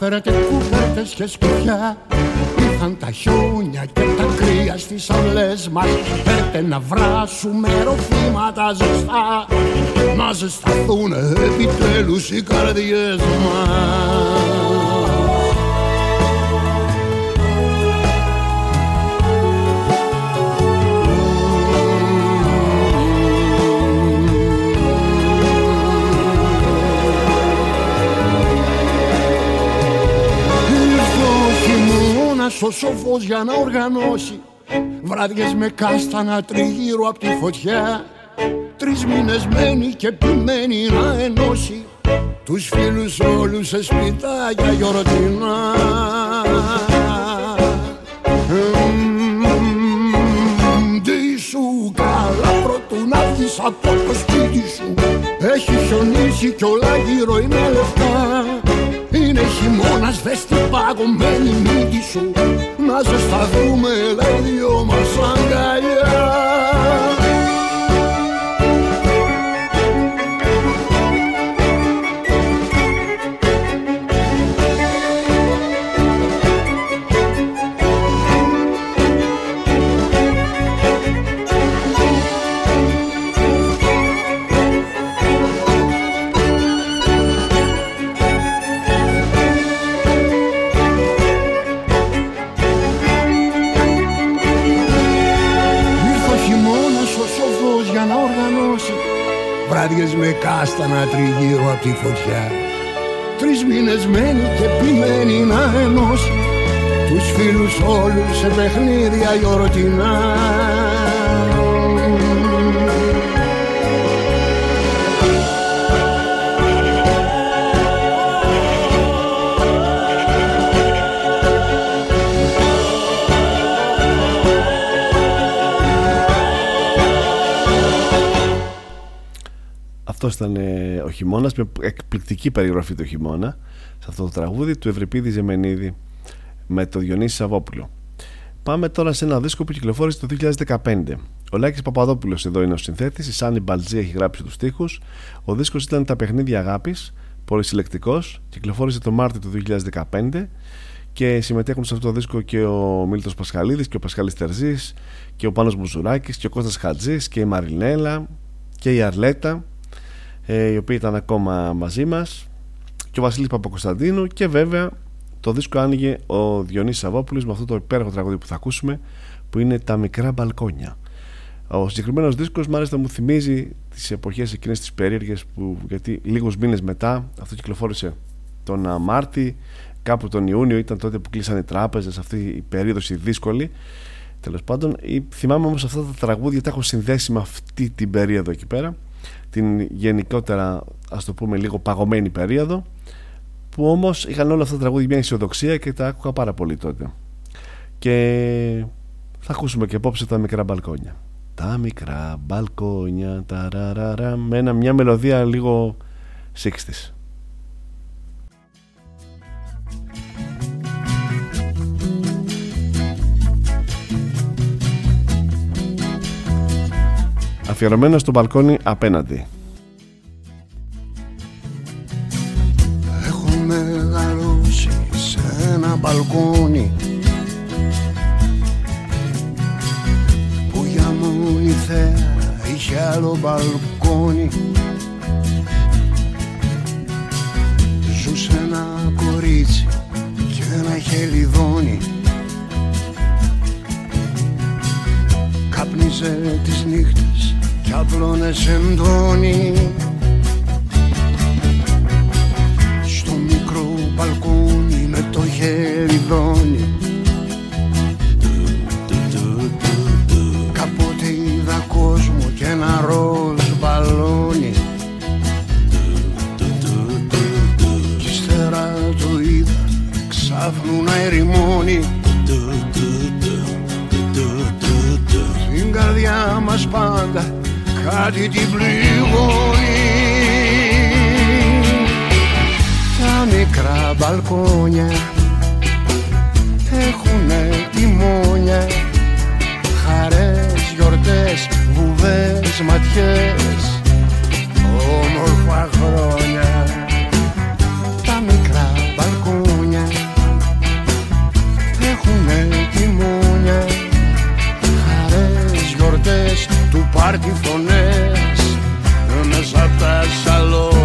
παλτά, φέρετε κούβερτες και σκουφιά. Ήρθαν τα χιόνια και τα κρύα στις αυλές μας. Φέρτε να βράσουμε ροφήματα ζεστά. Να ζεσταθούν επιτέλους οι καρδιές μας ο σοφός για να οργανώσει Βράδιες με κάστανα τριγύρω από τη φωτιά. Τρεις μήνες μένει και επιμένει να ενώσει Τους φίλους όλους σε σπιτάκια γιορτινά. Τι σου καλά πρώτου να βγεις από το σπίτι σου Έχει χιονίσει κι όλα γύρω είναι λεφτά είναι χειμώνας δες την παγωμένη μύτη σου. Να ζεσταθούμε λέει δυο μας αγκαλιά βράδιες με κάστανα τριγύρω από τη φωτιά. Τρεις μήνες μένει και επιμένει να ενώσει Τους φίλους όλους σε παιχνίδια γιορτινά ήταν ε, ο χειμώνας, με εκπληκτική περιγραφή του χειμώνα σε αυτό το τραγούδι του Ευρυπίδη Ζεμενίδη με το Διονύση Σαββόπουλο. Πάμε τώρα σε ένα δίσκο που κυκλοφόρησε το 2015. Ο Λάκης Παπαδόπουλος εδώ είναι ο συνθέτης, η Σάνι Μπαλτζή έχει γράψει τους στίχους. Ο δίσκος ήταν Τα παιχνίδια αγάπης, πολυσυλλεκτικός, κυκλοφόρησε το Μάρτιο του 2015 και συμμετέχουν σε αυτό το δίσκο και ο Μίλτος Πασχαλίδης και ο Πασχαλής Τερζής και ο Πάνος Μουζουράκης και ο Κώστας Χατζής και η Μαρινέλα και η Αρλέτα ε, η οποία ήταν ακόμα μαζί μας. Και ο Βασίλης Παπακοσταντίνου και βέβαια το δίσκο άνοιγε ο Διονύσης Σαββόπουλος με αυτό το υπέροχο τραγούδι που θα ακούσουμε που είναι «Τα μικρά μπαλκόνια». Ο συγκεκριμένος δίσκος μάλιστα μου θυμίζει τις εποχές εκείνες τις περίεργες που γιατί λίγους μήνες μετά αυτό κυκλοφόρησε τον Μάρτι κάπου τον Ιούνιο ήταν τότε που κλείσανε οι τράπεζες αυτή η περίοδος η δύσκολη Τέλος πάντων, θυμάμαι όμως αυτά τα τραγούδια τα έχω συνδέσει με αυτή την περίοδο εκεί πέρα την γενικότερα ας το πούμε λίγο παγωμένη περίοδο που όμως είχαν όλα αυτά τα τραγούδια μια αισιοδοξία και τα άκουγα πάρα πολύ τότε. Και θα ακούσουμε και απόψε τα μικρά μπαλκόνια. Τα μικρά μπαλκόνια τα με ένα, μια μελωδία λίγο σύξτης αφιερωμένο στο μπαλκόνι απέναντι. Έχω μεγαλώσει σε ένα μπαλκόνι που για μόνη μεγάλο μπαλκόνι Ζούσε ένα κορίτσι και ένα χελιδόνι Κάπνιζε τις νύχτες κι απλώνε εντόνι Στο μικρό μπαλκόνι με το χελιδόνι Κάποτε είδα κόσμο και ένα ροζ μπαλόνι. Κι ύστερα το είδα ξάφνου να ερημώνει. Στην καρδιά μας πάντα κάτι την πληγώνει. Τα μικρά μπαλκόνια έχουνε τιμόνια χαρές, γιορτές, βουβές, ματιές. Όμορφα χρόνια πάρτι φωνές μέσα απ' τα σαλόνια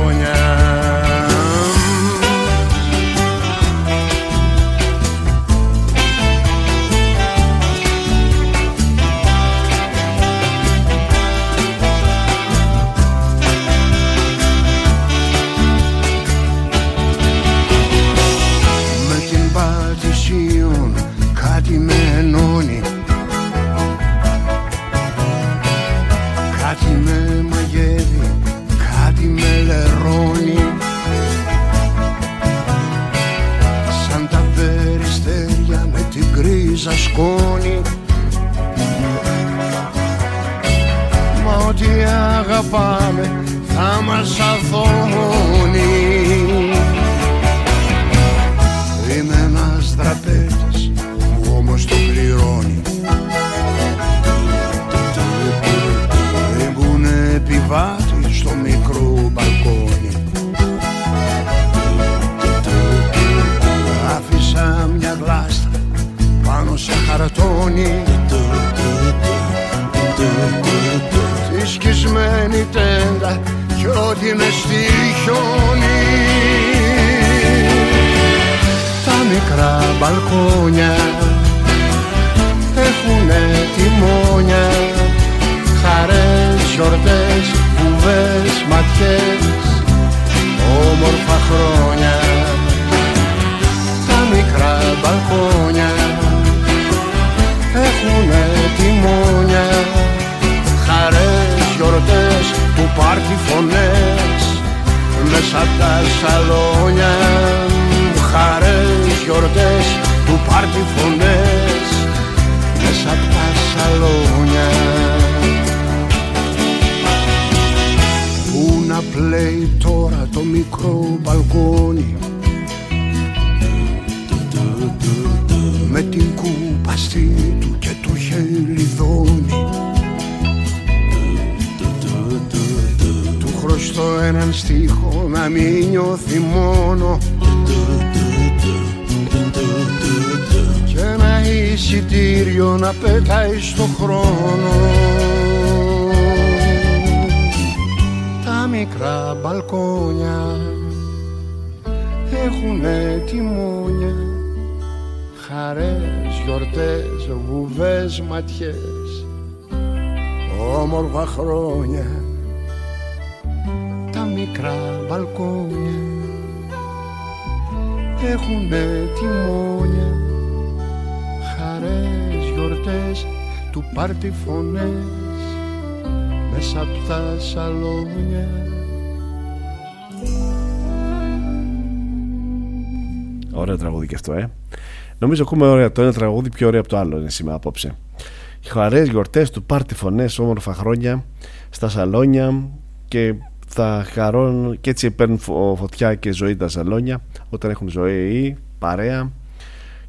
Ωραίο τραγούδι και αυτό, ε. Νομίζω ακούμε ωραία το ένα τραγούδι πιο ωραίο από το άλλο είναι σήμερα απόψε. Χαρέ, γιορτές του πάρτι φωνές, όμορφα χρόνια στα σαλόνια και θα χαρών και έτσι παίρνουν φω- φωτιά και ζωή τα σαλόνια όταν έχουν ζωή, παρέα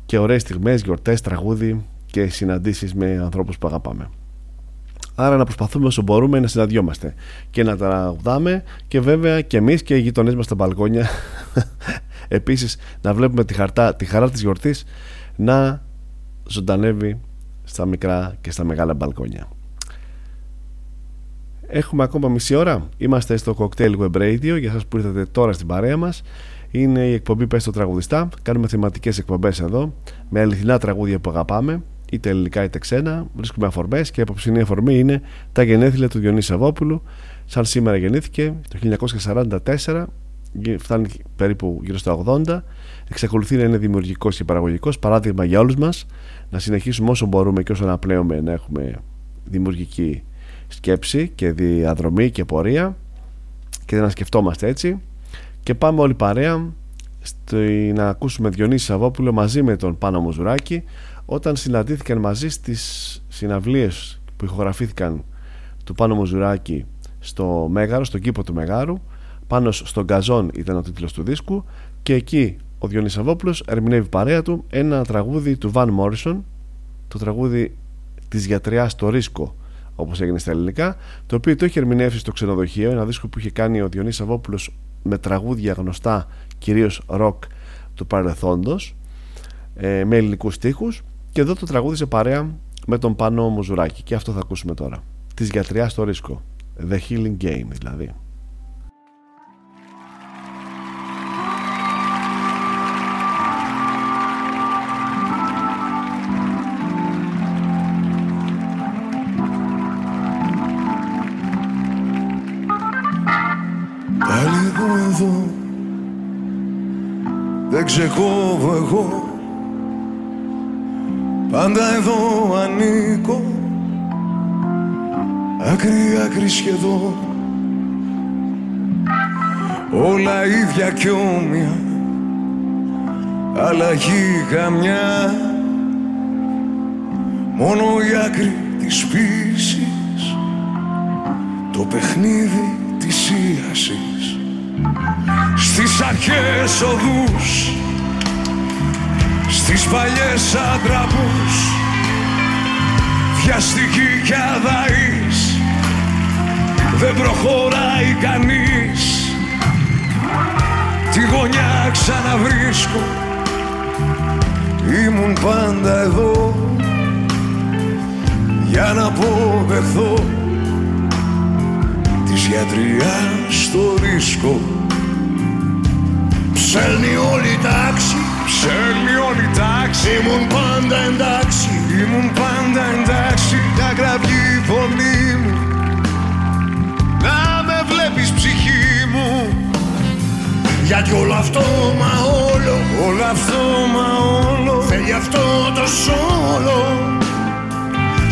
και ωραίες στιγμές, γιορτές, τραγούδι και συναντήσεις με ανθρώπους που αγαπάμε. Άρα να προσπαθούμε όσο μπορούμε να συναντιόμαστε και να τραγουδάμε και βέβαια και εμείς και οι γειτονές μας στα μπαλκόνια επίσης να βλέπουμε τη, χαρτά, τη χαρά της γιορτής να ζωντανεύει στα μικρά και στα μεγάλα μπαλκόνια. Έχουμε ακόμα μισή ώρα. Είμαστε στο Cocktail Web Radio για σας που ήρθατε τώρα στην παρέα μας. Είναι η εκπομπή Πες το τραγουδιστά. Κάνουμε θεματικές εκπομπές εδώ με αληθινά τραγούδια που αγαπάμε είτε ελληνικά είτε ξένα. Βρίσκουμε αφορμές και η απόψηνή αφορμή είναι τα γενέθλια του Διονύση Σαββόπουλου. Σαν σήμερα γεννήθηκε το 1944, φτάνει περίπου γύρω στα 80. Εξακολουθεί να είναι δημιουργικός και παραγωγικός. Παράδειγμα για όλους μας να συνεχίσουμε όσο μπορούμε και όσο αναπλέουμε να έχουμε δημιουργική σκέψη και διαδρομή και πορεία και να σκεφτόμαστε έτσι. Και πάμε όλοι παρέα στο, να ακούσουμε Διονύση Σαββόπουλο μαζί με τον Πάνο Μουζουράκη όταν συναντήθηκαν μαζί στις συναυλίες που ηχογραφήθηκαν του Πάνο Μουζουράκη στο Μέγαρο, στον κήπο του Μεγάρου πάνω στον Καζόν ήταν ο τίτλος του δίσκου και εκεί ο Διονύσης Σαββόπουλος ερμηνεύει παρέα του ένα τραγούδι του Βαν Μόρισον το τραγούδι της γιατριάς στο Ρίσκο όπως έγινε στα ελληνικά το οποίο το έχει ερμηνεύσει στο ξενοδοχείο ένα δίσκο που είχε κάνει ο Διονύσης Σαββόπουλος με τραγούδια γνωστά κυρίως ροκ του παρελθόντος ε, με ελληνικούς στίχους. Και εδώ το τραγούδισε παρέα με τον Πάνο Μουζουράκη. Και αυτό θα ακούσουμε τώρα. Της γιατριάς στο Ρίσκο. The Healing Game δηλαδή δεν ξεκόβω εγώ. Πάντα εδώ ανήκω. Άκρη άκρη σχεδόν. Όλα ίδια κι όμοια. Αλλαγή καμιά Μόνο η άκρη της πίσης Το παιχνίδι της ίασης. Στις αρχές οδούς στις παλιές αντραπούς βιαστική κι αδαής δεν προχωράει κανείς. Τη γωνιά ξαναβρίσκω ήμουν πάντα εδώ. Για να αποδεχθώ της γιατριάς στο ρίσκο. Ψέλνει όλη η τάξη Ψέλνει όλη η τάξη. Ήμουν πάντα εντάξει. Ήμουν πάντα εντάξει. Τα γραβγή φωνή μου. Να με βλέπεις ψυχή μου. Γιατί όλο αυτό μα όλο. Όλο αυτό μα όλο. Θέλει αυτό το σόλο.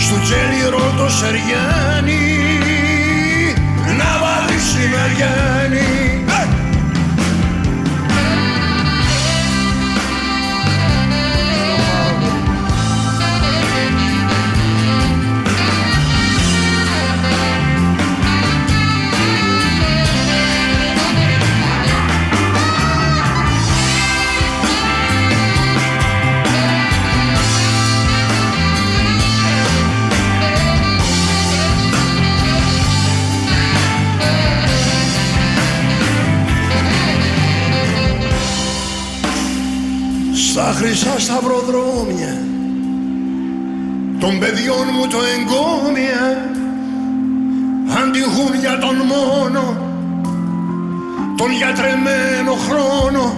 Στου τζέλιρο το σεριάνι Να βάλεις σημεριάνι χρυσά σταυροδρόμια των παιδιών μου το εγκόμια αντιχούν για τον μόνο τον γιατρεμένο χρόνο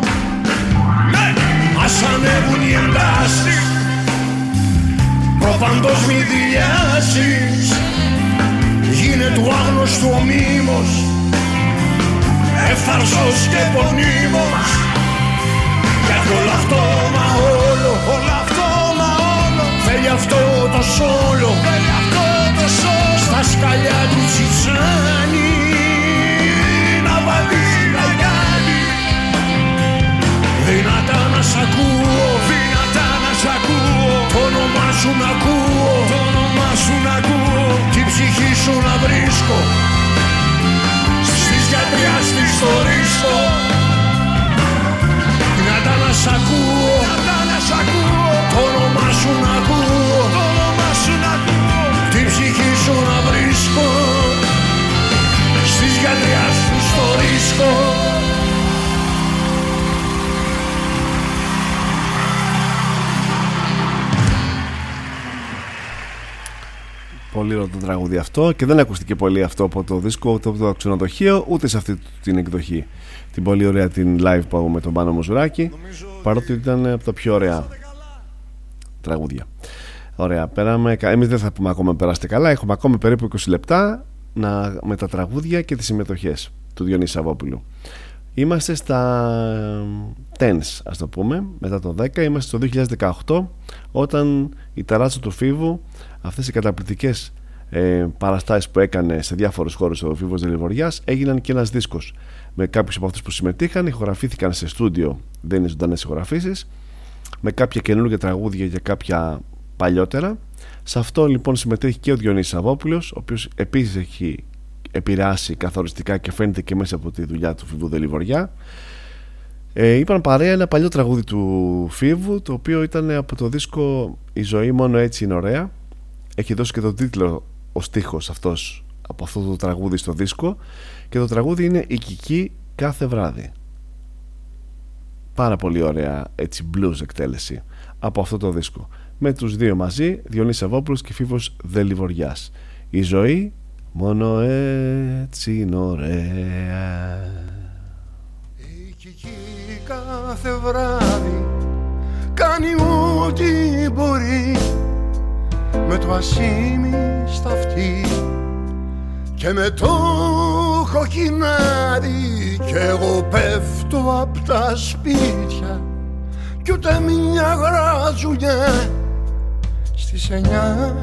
ναι. Ας ανέβουν οι εντάσεις προπαντός μη δηλιάσεις γίνε του άγνωστου ο μήμος εφαρσός και πονήμος γιατί όλο αυτό μα όλο, όλο αυτό μα όλο. Θέλει αυτό το σόλο, θέλει αυτό το σόλο. Στα σκαλιά του τσιτσάνι. Να βάλει να κάνει Δυνατά να σ' ακούω, δυνατά να σ' ακούω. Το όνομά σου να ακούω, το όνομά σου να ακούω. Την ψυχή σου να βρίσκω. Στις γιατριάς της στο ρίσκο να σ' ακούω, να σ' ακούω. Το όνομά σου να ακούω, το όνομά σου να ακούω. Την ψυχή σου να βρίσκω. Στις γιατριά σου στο ρίσκο. Πολύ ωραίο το τραγούδι αυτό και δεν ακούστηκε πολύ αυτό από το δίσκο ούτε από το ξενοδοχείο ούτε σε αυτή την εκδοχή. Την πολύ ωραία την live που με τον Πάνο Μουζουράκη παρότι ήταν από τα πιο ωραία τραγούδια. Ωραία, πέραμε. Εμείς δεν θα πούμε ακόμα περάστε καλά. Έχουμε ακόμα περίπου 20 λεπτά να, με τα τραγούδια και τις συμμετοχές του Διονύσης Σαββόπουλου. Είμαστε στα tens, ας το πούμε, μετά το 10. Είμαστε στο 2018, όταν η ταράτσα του Φίβου, αυτές οι καταπληκτικές ε, παραστάσεις που έκανε σε διάφορες χώρες ο Φίβος Δελιβοριάς, έγιναν και ένας δίσκος. Με κάποιους από αυτούς που συμμετείχαν, ηχογραφήθηκαν σε στούντιο, δεν είναι ζωντανές ηχογραφήσεις, με κάποια καινούργια τραγούδια για κάποια παλιότερα. Σε αυτό λοιπόν συμμετέχει και ο Διονύσης Σαββόπουλος, ο οποίος επίσης έχει επηρεάσει καθοριστικά και φαίνεται και μέσα από τη δουλειά του Φίβου Δελιβοριά. Ε, είπαν παρέα ένα παλιό τραγούδι του Φίβου, το οποίο ήταν από το δίσκο «Η ζωή μόνο έτσι είναι ωραία». Έχει δώσει και τον τίτλο ο στίχος αυτός από αυτό το τραγούδι στο δίσκο και το τραγούδι είναι «Η Κική κάθε βράδυ». Πάρα πολύ ωραία έτσι blues εκτέλεση από αυτό το δίσκο. Με τους δύο μαζί Διονύσης Σαββόπουλος και Φίβος Δελιβοριάς. Η ζωή μόνο έτσι είναι ωραία. Η Κική κάθε βράδυ κάνει ό,τι μπορεί με το ασίμι στα αυτή και με το κοκκινάρι κι εγώ πέφτω απ' τα σπίτια. Κι ούτε μια γραζουλιά στις εννιά.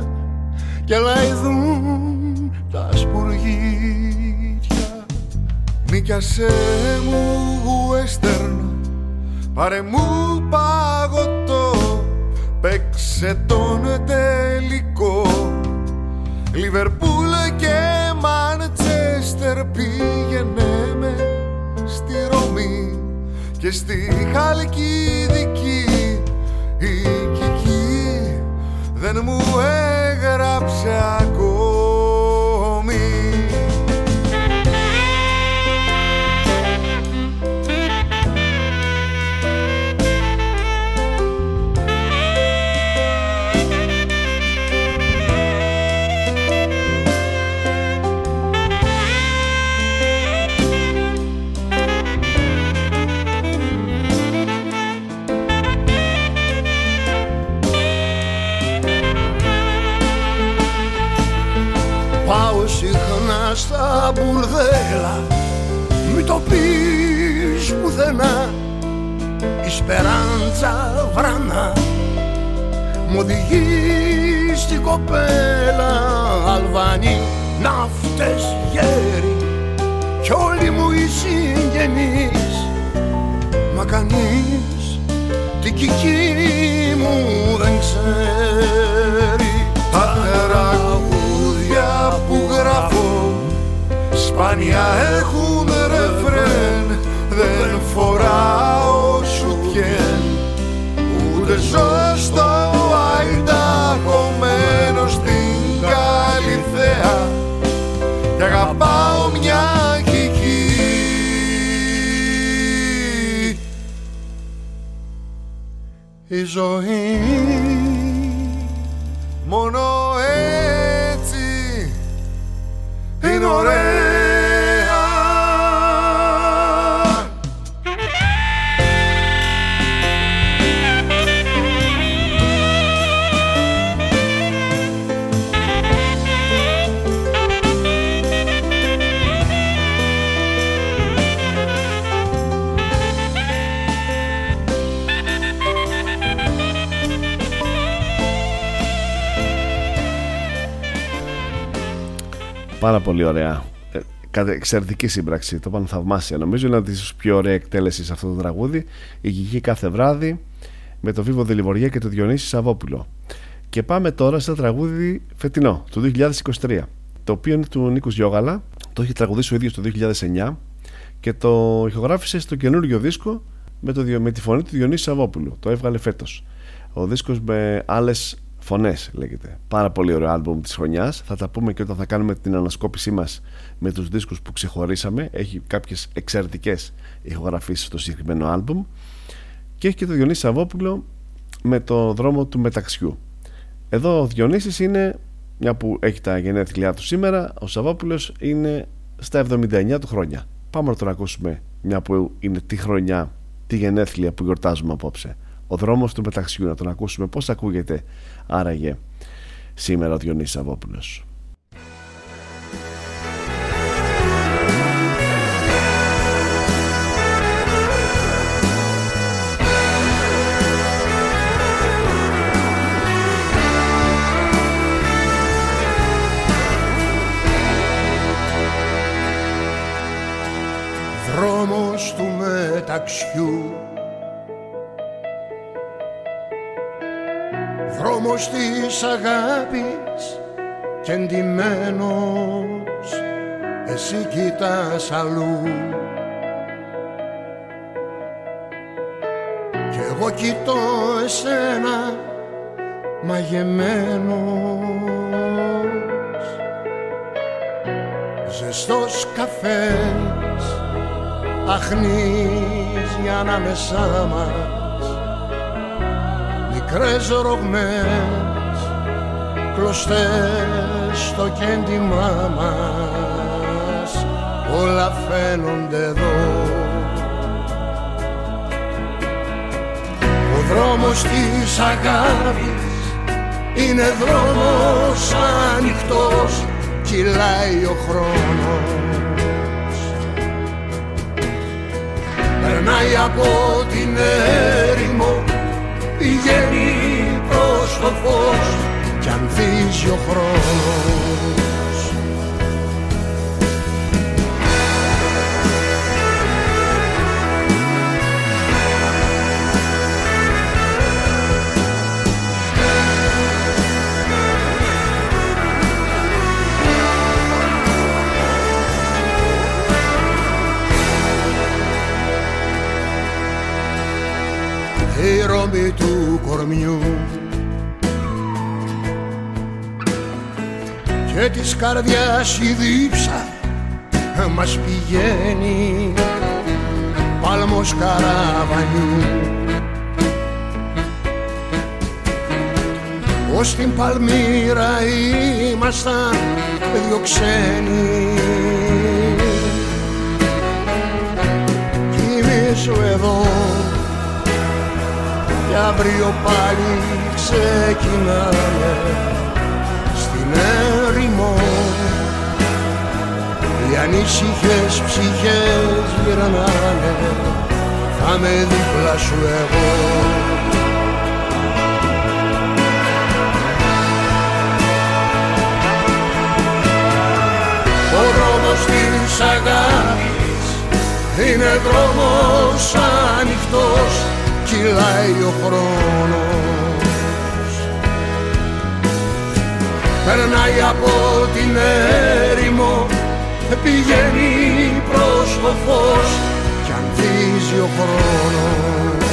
Και λαϊδούν τα σπουργίτια. Μίκιασέ μου γουέστερν πάρε μου παγωτό. Παίξε τον τελικό. Λιβερπούλ και Μαντσέστερ πήγαινε με στη Ρώμη και στη Χαλκιδική η δεν μου έγραψε ακόμα στα μπουρδέλα. Μη το πεις πουθενά. Η σπεράντσα βράνα Μ' οδηγεί στην κοπέλα. Αλβανοί, ναύτες, γέροι Κι όλοι μου οι συγγενείς. Μα κανείς την κική μου δεν ξέρει. Τα τραγούδια που γράφω Σπάνια έχουν ρεφρέν Δεν φοράω σουτιέν Ούτε ζω στο Αϊντά Κομμένο στην Καλυθέα Και αγαπάω μια κική Η ζωή μόνο έτσι είναι ωραία Πάρα πολύ ωραία. Ε, εξαιρετική σύμπραξη. Το πάνε θαυμάσια. Νομίζω είναι από τις πιο ωραία εκτέλεσης σε αυτό το τραγούδι. Η γηγή κάθε βράδυ με το Βίβο Δελιβοριά και το Διονύση Σαββόπουλο. Και πάμε τώρα σε τραγούδι φετινό του 2023. Το οποίο είναι του Νίκους Γιώγαλα. Το έχει τραγουδίσει ο ίδιος το 2009 και το ηχογράφησε στο καινούριο δίσκο με, το, με τη φωνή του Διονύση Σαββόπουλου. Το έβγαλε φέτος. Ο δίσκος με άλλες Φωνές λέγεται. Πάρα πολύ ωραίο άλμπουμ της χρονιάς. Θα τα πούμε και όταν θα κάνουμε την ανασκόπησή μας με τους δίσκους που ξεχωρίσαμε. Έχει κάποιες εξαιρετικές ηχογραφήσεις στο συγκεκριμένο άλμπουμ. Και έχει και το Διονύση Σαββόπουλο με το δρόμο του μεταξιού. Εδώ ο Διονύσης είναι μια που έχει τα γενέθλιά του σήμερα ο Σαββόπουλος είναι στα 79 του χρόνια πάμε να τον ακούσουμε μια που είναι τη χρονιά τη γενέθλια που γιορτάζουμε απόψε ο δρόμος του μεταξιού να τον ακούσουμε πως ακούγεται άραγε σήμερα ο Διονύσης Σαββόπουλος Δρόμος του μεταξιού δρόμος της αγάπης και εντυμένος. Εσύ κοιτάς αλλού. Κι εγώ κοιτώ εσένα μαγεμένος. Ζεστός καφές αχνής για ανάμεσά μας μικρές ρογμές κλωστές στο κέντημά μας όλα φαίνονται εδώ. Ο δρόμος της αγάπης είναι δρόμος ανοιχτός κυλάει ο χρόνος. Περνάει από την έρημο πηγαίνει προς το φως κι ανθίζει ο χρόνος κορμιού. Και της καρδιάς η δίψα μας πηγαίνει. Πάλμος καραβανιού ως την Παλμύρα ήμασταν δυο ξένοι. Κοιμήσου εδώ κι αύριο πάλι ξεκινάμε στην έρημο. Οι ανήσυχες ψυχές γυρνάνε θα με δίπλα σου εγώ. Ο δρόμος της αγάπης είναι δρόμος ανοιχτός κυλάει ο χρόνος. Περνάει από την έρημο πηγαίνει προς το φως κι ανθίζει ο χρόνος.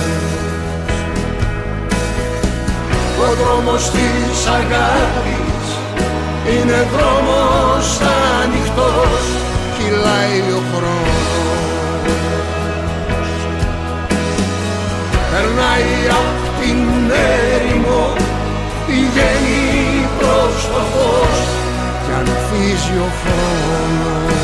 Ο δρόμος της αγάπης είναι δρόμος ανοιχτός κυλάει ο χρόνος περνάει απ' την έρημο πηγαίνει προς το φως κι ανθίζει ο χρόνος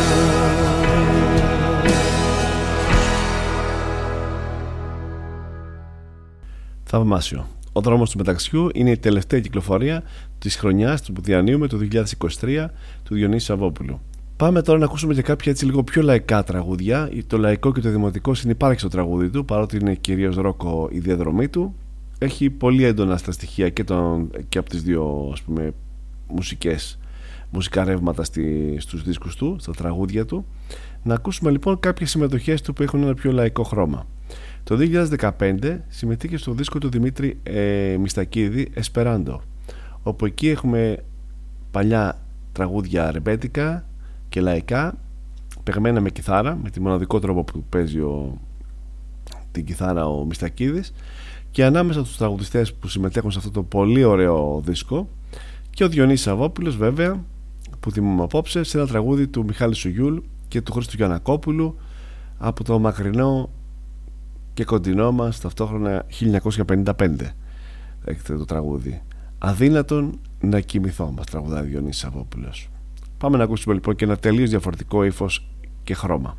Θαυμάσιο. Ο δρόμος του μεταξιού είναι η τελευταία κυκλοφορία της χρονιάς του διανύουμε το 2023 του Διονύσης Σαββόπουλου. Πάμε τώρα να ακούσουμε και κάποια έτσι λίγο πιο λαϊκά τραγούδια. Το λαϊκό και το δημοτικό συνεπάρχει στο τραγούδι του, παρότι είναι κυρίως ρόκο η διαδρομή του. Έχει πολύ έντονα στα στοιχεία και, τον, και από τις δύο ας πούμε, μουσικές, μουσικά ρεύματα στη, στους δίσκους του, στα τραγούδια του. Να ακούσουμε λοιπόν κάποιες συμμετοχές του που έχουν ένα πιο λαϊκό χρώμα. Το 2015 συμμετείχε στο δίσκο του Δημήτρη ε, Μιστακίδη Εσπεράντο όπου εκεί έχουμε παλιά τραγούδια ρεμπέτικα και λαϊκά. Παιγμένα με κιθάρα με τη μοναδικό τρόπο που παίζει ο, την κιθάρα ο Μιστακίδης. Και ανάμεσα στους τραγουδιστές που συμμετέχουν σε αυτό το πολύ ωραίο δίσκο και ο Διονύσης Σαββόπουλος βέβαια που θυμούμε απόψε σε ένα τραγούδι του Μιχάλη Σουγιούλ και του Χρήστου Γιανακόπουλου από το μακρινό και κοντινό μας ταυτόχρονα 1955 έχετε το τραγούδι. Αδύνατον να κοιμηθώ μας τραγουδάει Διονύσης Σαββόπουλος πάμε να ακούσουμε λοιπόν και ένα τελείως διαφορετικό ύφος και χρώμα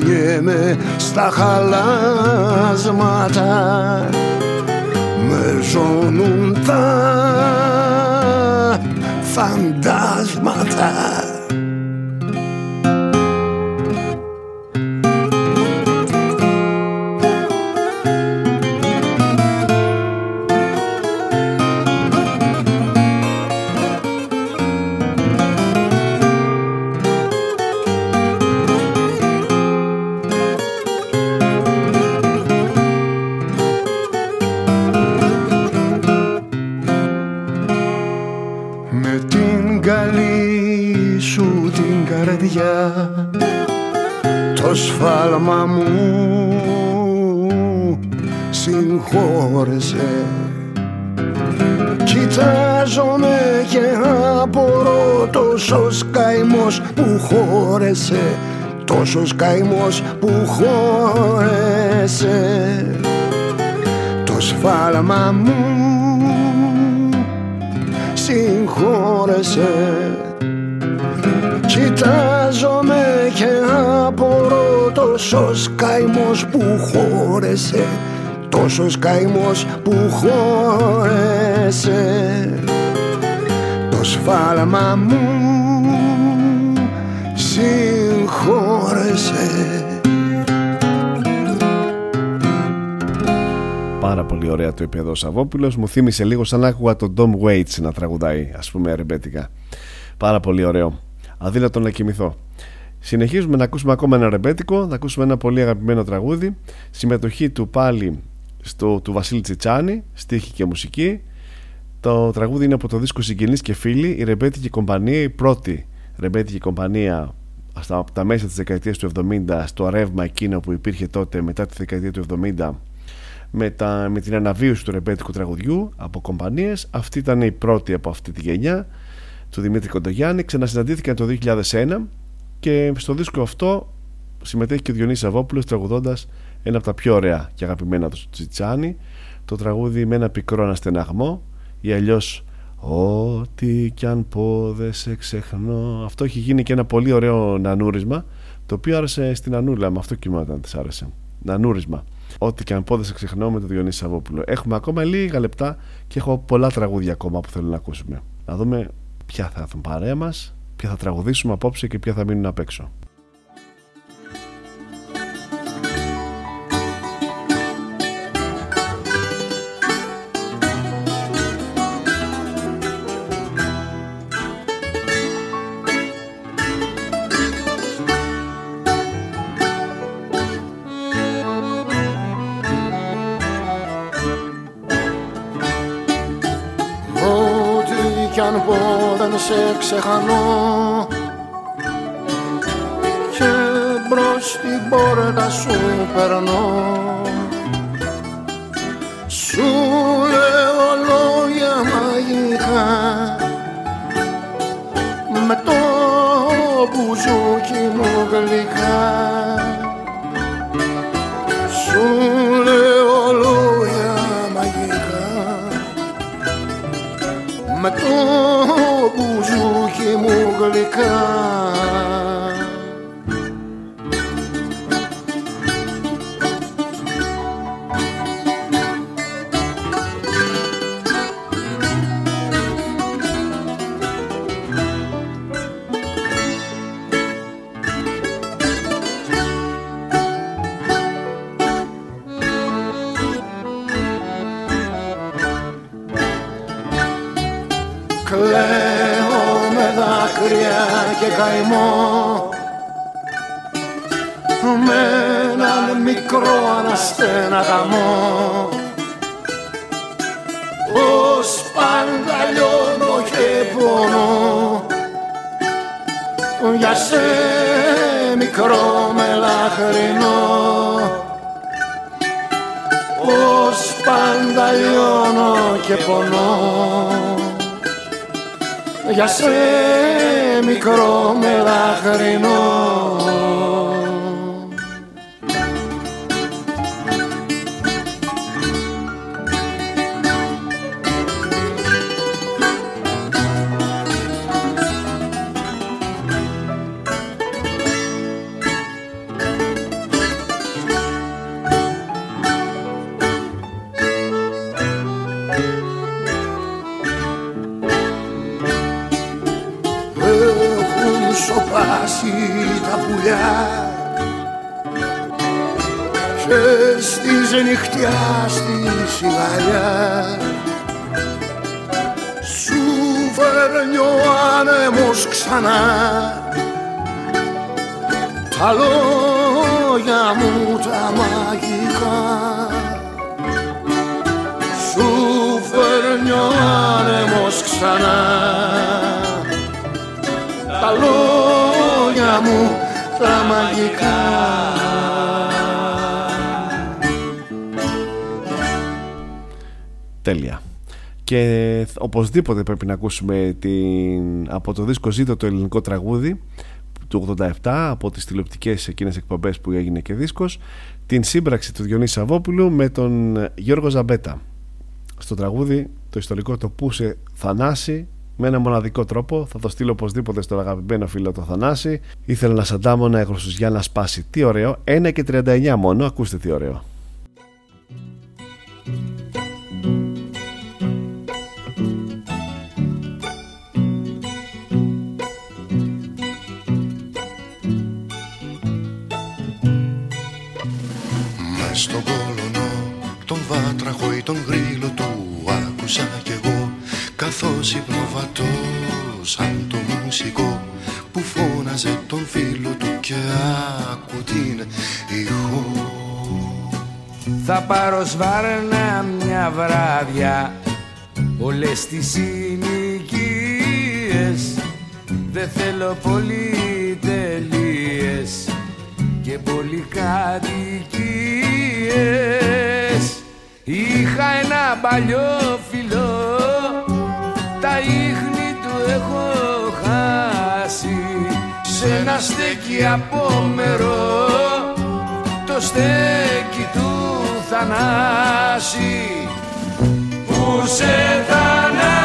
πλανιέμαι στα χαλάσματα που χώρεσε τόσος καημός που χώρεσε. Το σφάλμα μου συγχώρεσε. Πάρα πολύ ωραία το είπε εδώ ο Σαββόπουλος. Μου θύμισε λίγο σαν να άκουγα τον Tom Waits να τραγουδάει ας πούμε ρεμπέτικα. Πάρα πολύ ωραίο. Αδύνατο να κοιμηθώ Συνεχίζουμε να ακούσουμε ακόμα ένα ρεμπέτικο Να ακούσουμε ένα πολύ αγαπημένο τραγούδι. Συμμετοχή του πάλι στο, του Βασίλη Τσιτσάνη Στίχη και μουσική. Το τραγούδι είναι από το δίσκο Συγγενείς και Φίλοι Η ρεμπέτικη κομπανία Η πρώτη ρεμπέτικη κομπανία στα τα μέσα της δεκαετίας του 70 στο ρεύμα εκείνο που υπήρχε τότε μετά τη δεκαετία του 70 με, τα, με την αναβίωση του ρεμπέτικου τραγουδιού από κομπανίες. Αυτή ήταν η πρώτη από αυτή τη γενιά του Δημήτρη Κοντογιάννη. Ξανασυναντήθηκαν το 2001 και στο δίσκο αυτό συμμετέχει και ο Διονύσης Αβόπουλος τραγουδώντας ένα από τα πιο ωραία και αγαπημένα του Τσιτσάνι το τραγούδι με ένα πικρό αναστεναγμό ή αλλιώς Ό,τι κι αν πω δεν σε ξεχνώ Αυτό έχει γίνει και ένα πολύ ωραίο νανούρισμα Το οποίο άρεσε στην Ανούλα Με αυτό κοιμόταν της άρεσε. Νανούρισμα Ό,τι κι αν πω δεν σε ξεχνώ με τον Διονύση Σαββόπουλο Έχουμε ακόμα λίγα λεπτά Και έχω πολλά τραγούδια ακόμα που θέλω να ακούσουμε. Να δούμε ποια θα έρθουν παρέα μας Ποια θα τραγουδήσουμε απόψε και ποια θα μείνουν απ' έξω σε ξεχανώ και μπρος την πόρτα σου περνώ. Σου αναστέναγαμό ως πανταλιώνω και πονώ για σε μικρό μελαχρινό. Ως πανταλιώνω και πονώ για σε μικρό μελαχρινό νυχτιά στη σιγαλιά σου φέρνει ο άνεμος ξανά. Τα λόγια μου τα μαγικά. Σου φέρνει ο άνεμος ξανά. Τα λόγια μου τα μαγικά Τέλεια. Και οπωσδήποτε πρέπει να ακούσουμε την, από το δίσκο Ζήτο το ελληνικό τραγούδι του 87 από τις τηλεοπτικές εκείνες εκπομπές που έγινε και δίσκος την σύμπραξη του Διονύσης Σαββόπουλου με τον Γιώργο Ζαμπέτα στο τραγούδι το ιστορικό το Πούσε Θανάση με ένα μοναδικό τρόπο. Θα το στείλω οπωσδήποτε στον αγαπημένο φίλο το Θανάση. Ήθελα να σαντάμω να για να σπάσει. Τι ωραίο. 1 και 39 μόνο. Ακούστε τι ωραίο. Στον κόλωνο τον βάτραχο ή τον γρήλο του άκουσα κι εγώ καθώς υπνοβατώ σαν το μουσικό που φώναζε τον φίλο του και άκου την ηχό Θα πάρω σβάρνα μια βράδια όλες τις συνοικίες. Δεν θέλω πολυτελείες και πολυκατοικίες. Είχα ένα παλιό φιλό. Τα ίχνη του έχω χάσει. Σε ένα στέκι απόμερο το στέκι του Θανάση. Που σε θανάσει,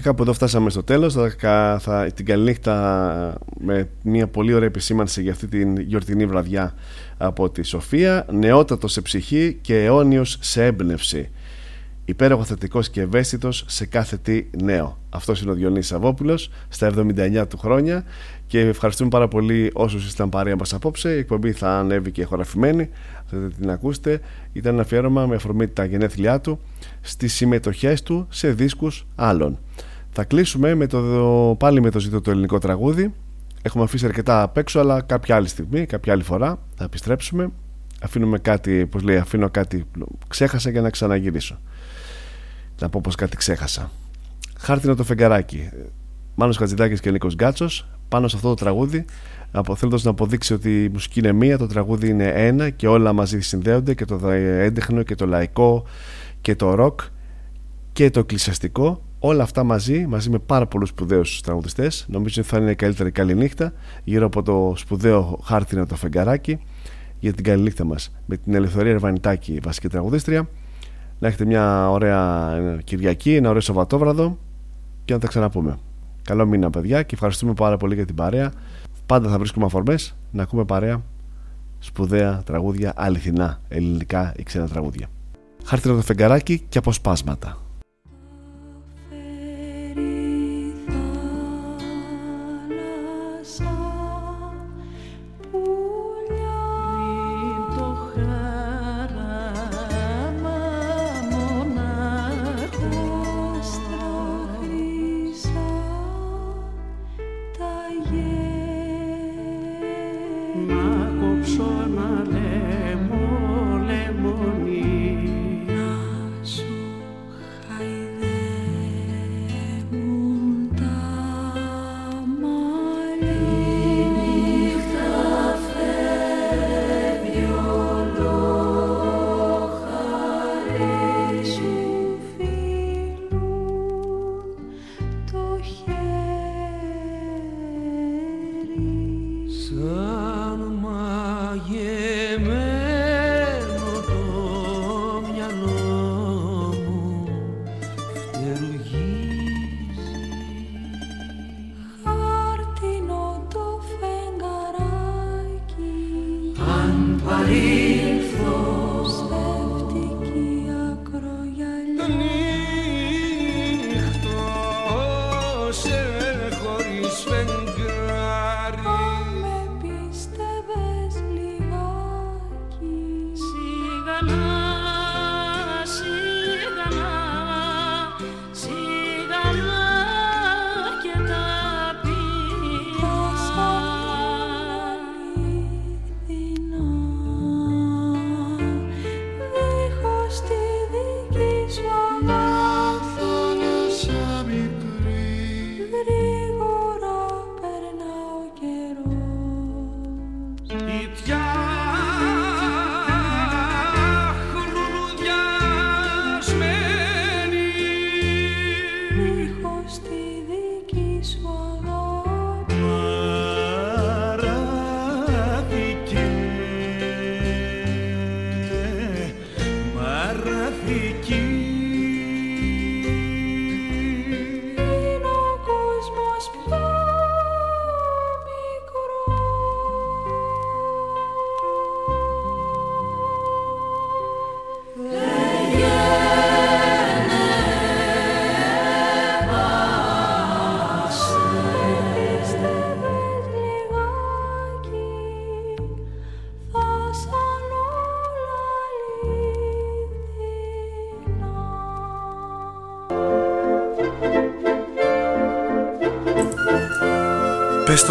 Και κάπου εδώ φτάσαμε στο τέλος θα, θα, Την καληνύχτα με μια πολύ ωραία επισήμανση για αυτή την γιορτινή βραδιά από τη Σοφία Νεότατο σε ψυχή και αιώνιος σε έμπνευση υπέροχο θετικός και ευαίσθητος σε κάθε τι νέο. Αυτός είναι ο Διονύσης Σαββόπουλο στα 79 του χρόνια και ευχαριστούμε πάρα πολύ όσους ήσταν παρέα μας απόψε. Η εκπομπή θα ανέβει και χωραφημένη, θα την ακούσετε. Ήταν ένα αφιέρωμα με αφορμή τα γενέθλιά του στις συμμετοχές του σε δίσκους άλλων. Θα κλείσουμε με το, πάλι με το ζήτο το ελληνικό τραγούδι. Έχουμε αφήσει αρκετά απ' έξω, αλλά κάποια άλλη στιγμή, κάποια άλλη φορά θα επιστρέψουμε. Αφήνουμε κάτι, πώς λέει, αφήνω κάτι ξέχασα για να ξαναγυρίσω. Να πω πως κάτι ξέχασα. Χάρτινο το φεγγαράκι. Μάνος Χατζηδάκης και ο Νίκος Γκάτσος πάνω σε αυτό το τραγούδι θέλοντας να αποδείξει ότι η μουσική είναι μία, το τραγούδι είναι ένα και όλα μαζί συνδέονται και το έντεχνο και το λαϊκό και το ροκ και το εκκλησιαστικό όλα αυτά μαζί, μαζί με πάρα πολλούς σπουδαίους τραγουδιστές νομίζω ότι θα είναι η καλύτερη καλή νύχτα γύρω από το σπουδαίο χάρτινο το φεγγαράκι για την καλή νύχτα μας με την Ελευθερία Ερβανιτάκη βασική τραγουδίστρια να έχετε μια ωραία Κυριακή, ένα ωραίο Σαββατόβραδο και να τα ξαναπούμε. Καλό μήνα, παιδιά, και ευχαριστούμε πάρα πολύ για την παρέα. Πάντα θα βρίσκουμε αφορμές να ακούμε παρέα σπουδαία τραγούδια, αληθινά ελληνικά ή ξένα τραγούδια. Χάρτηνα το φεγγαράκι και αποσπάσματα.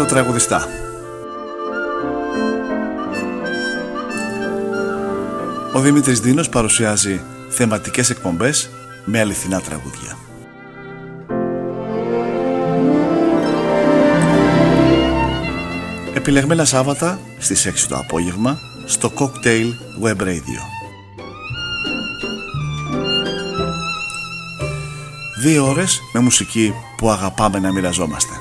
Στο τραγουδιστά. Ο Δημήτρης Δίνος παρουσιάζει θεματικές εκπομπές με αληθινά τραγούδια. Επιλεγμένα Σάββατα στις 6 το απόγευμα στο Cocktail Web Radio. Δύο ώρες με μουσική που αγαπάμε να μοιραζόμαστε.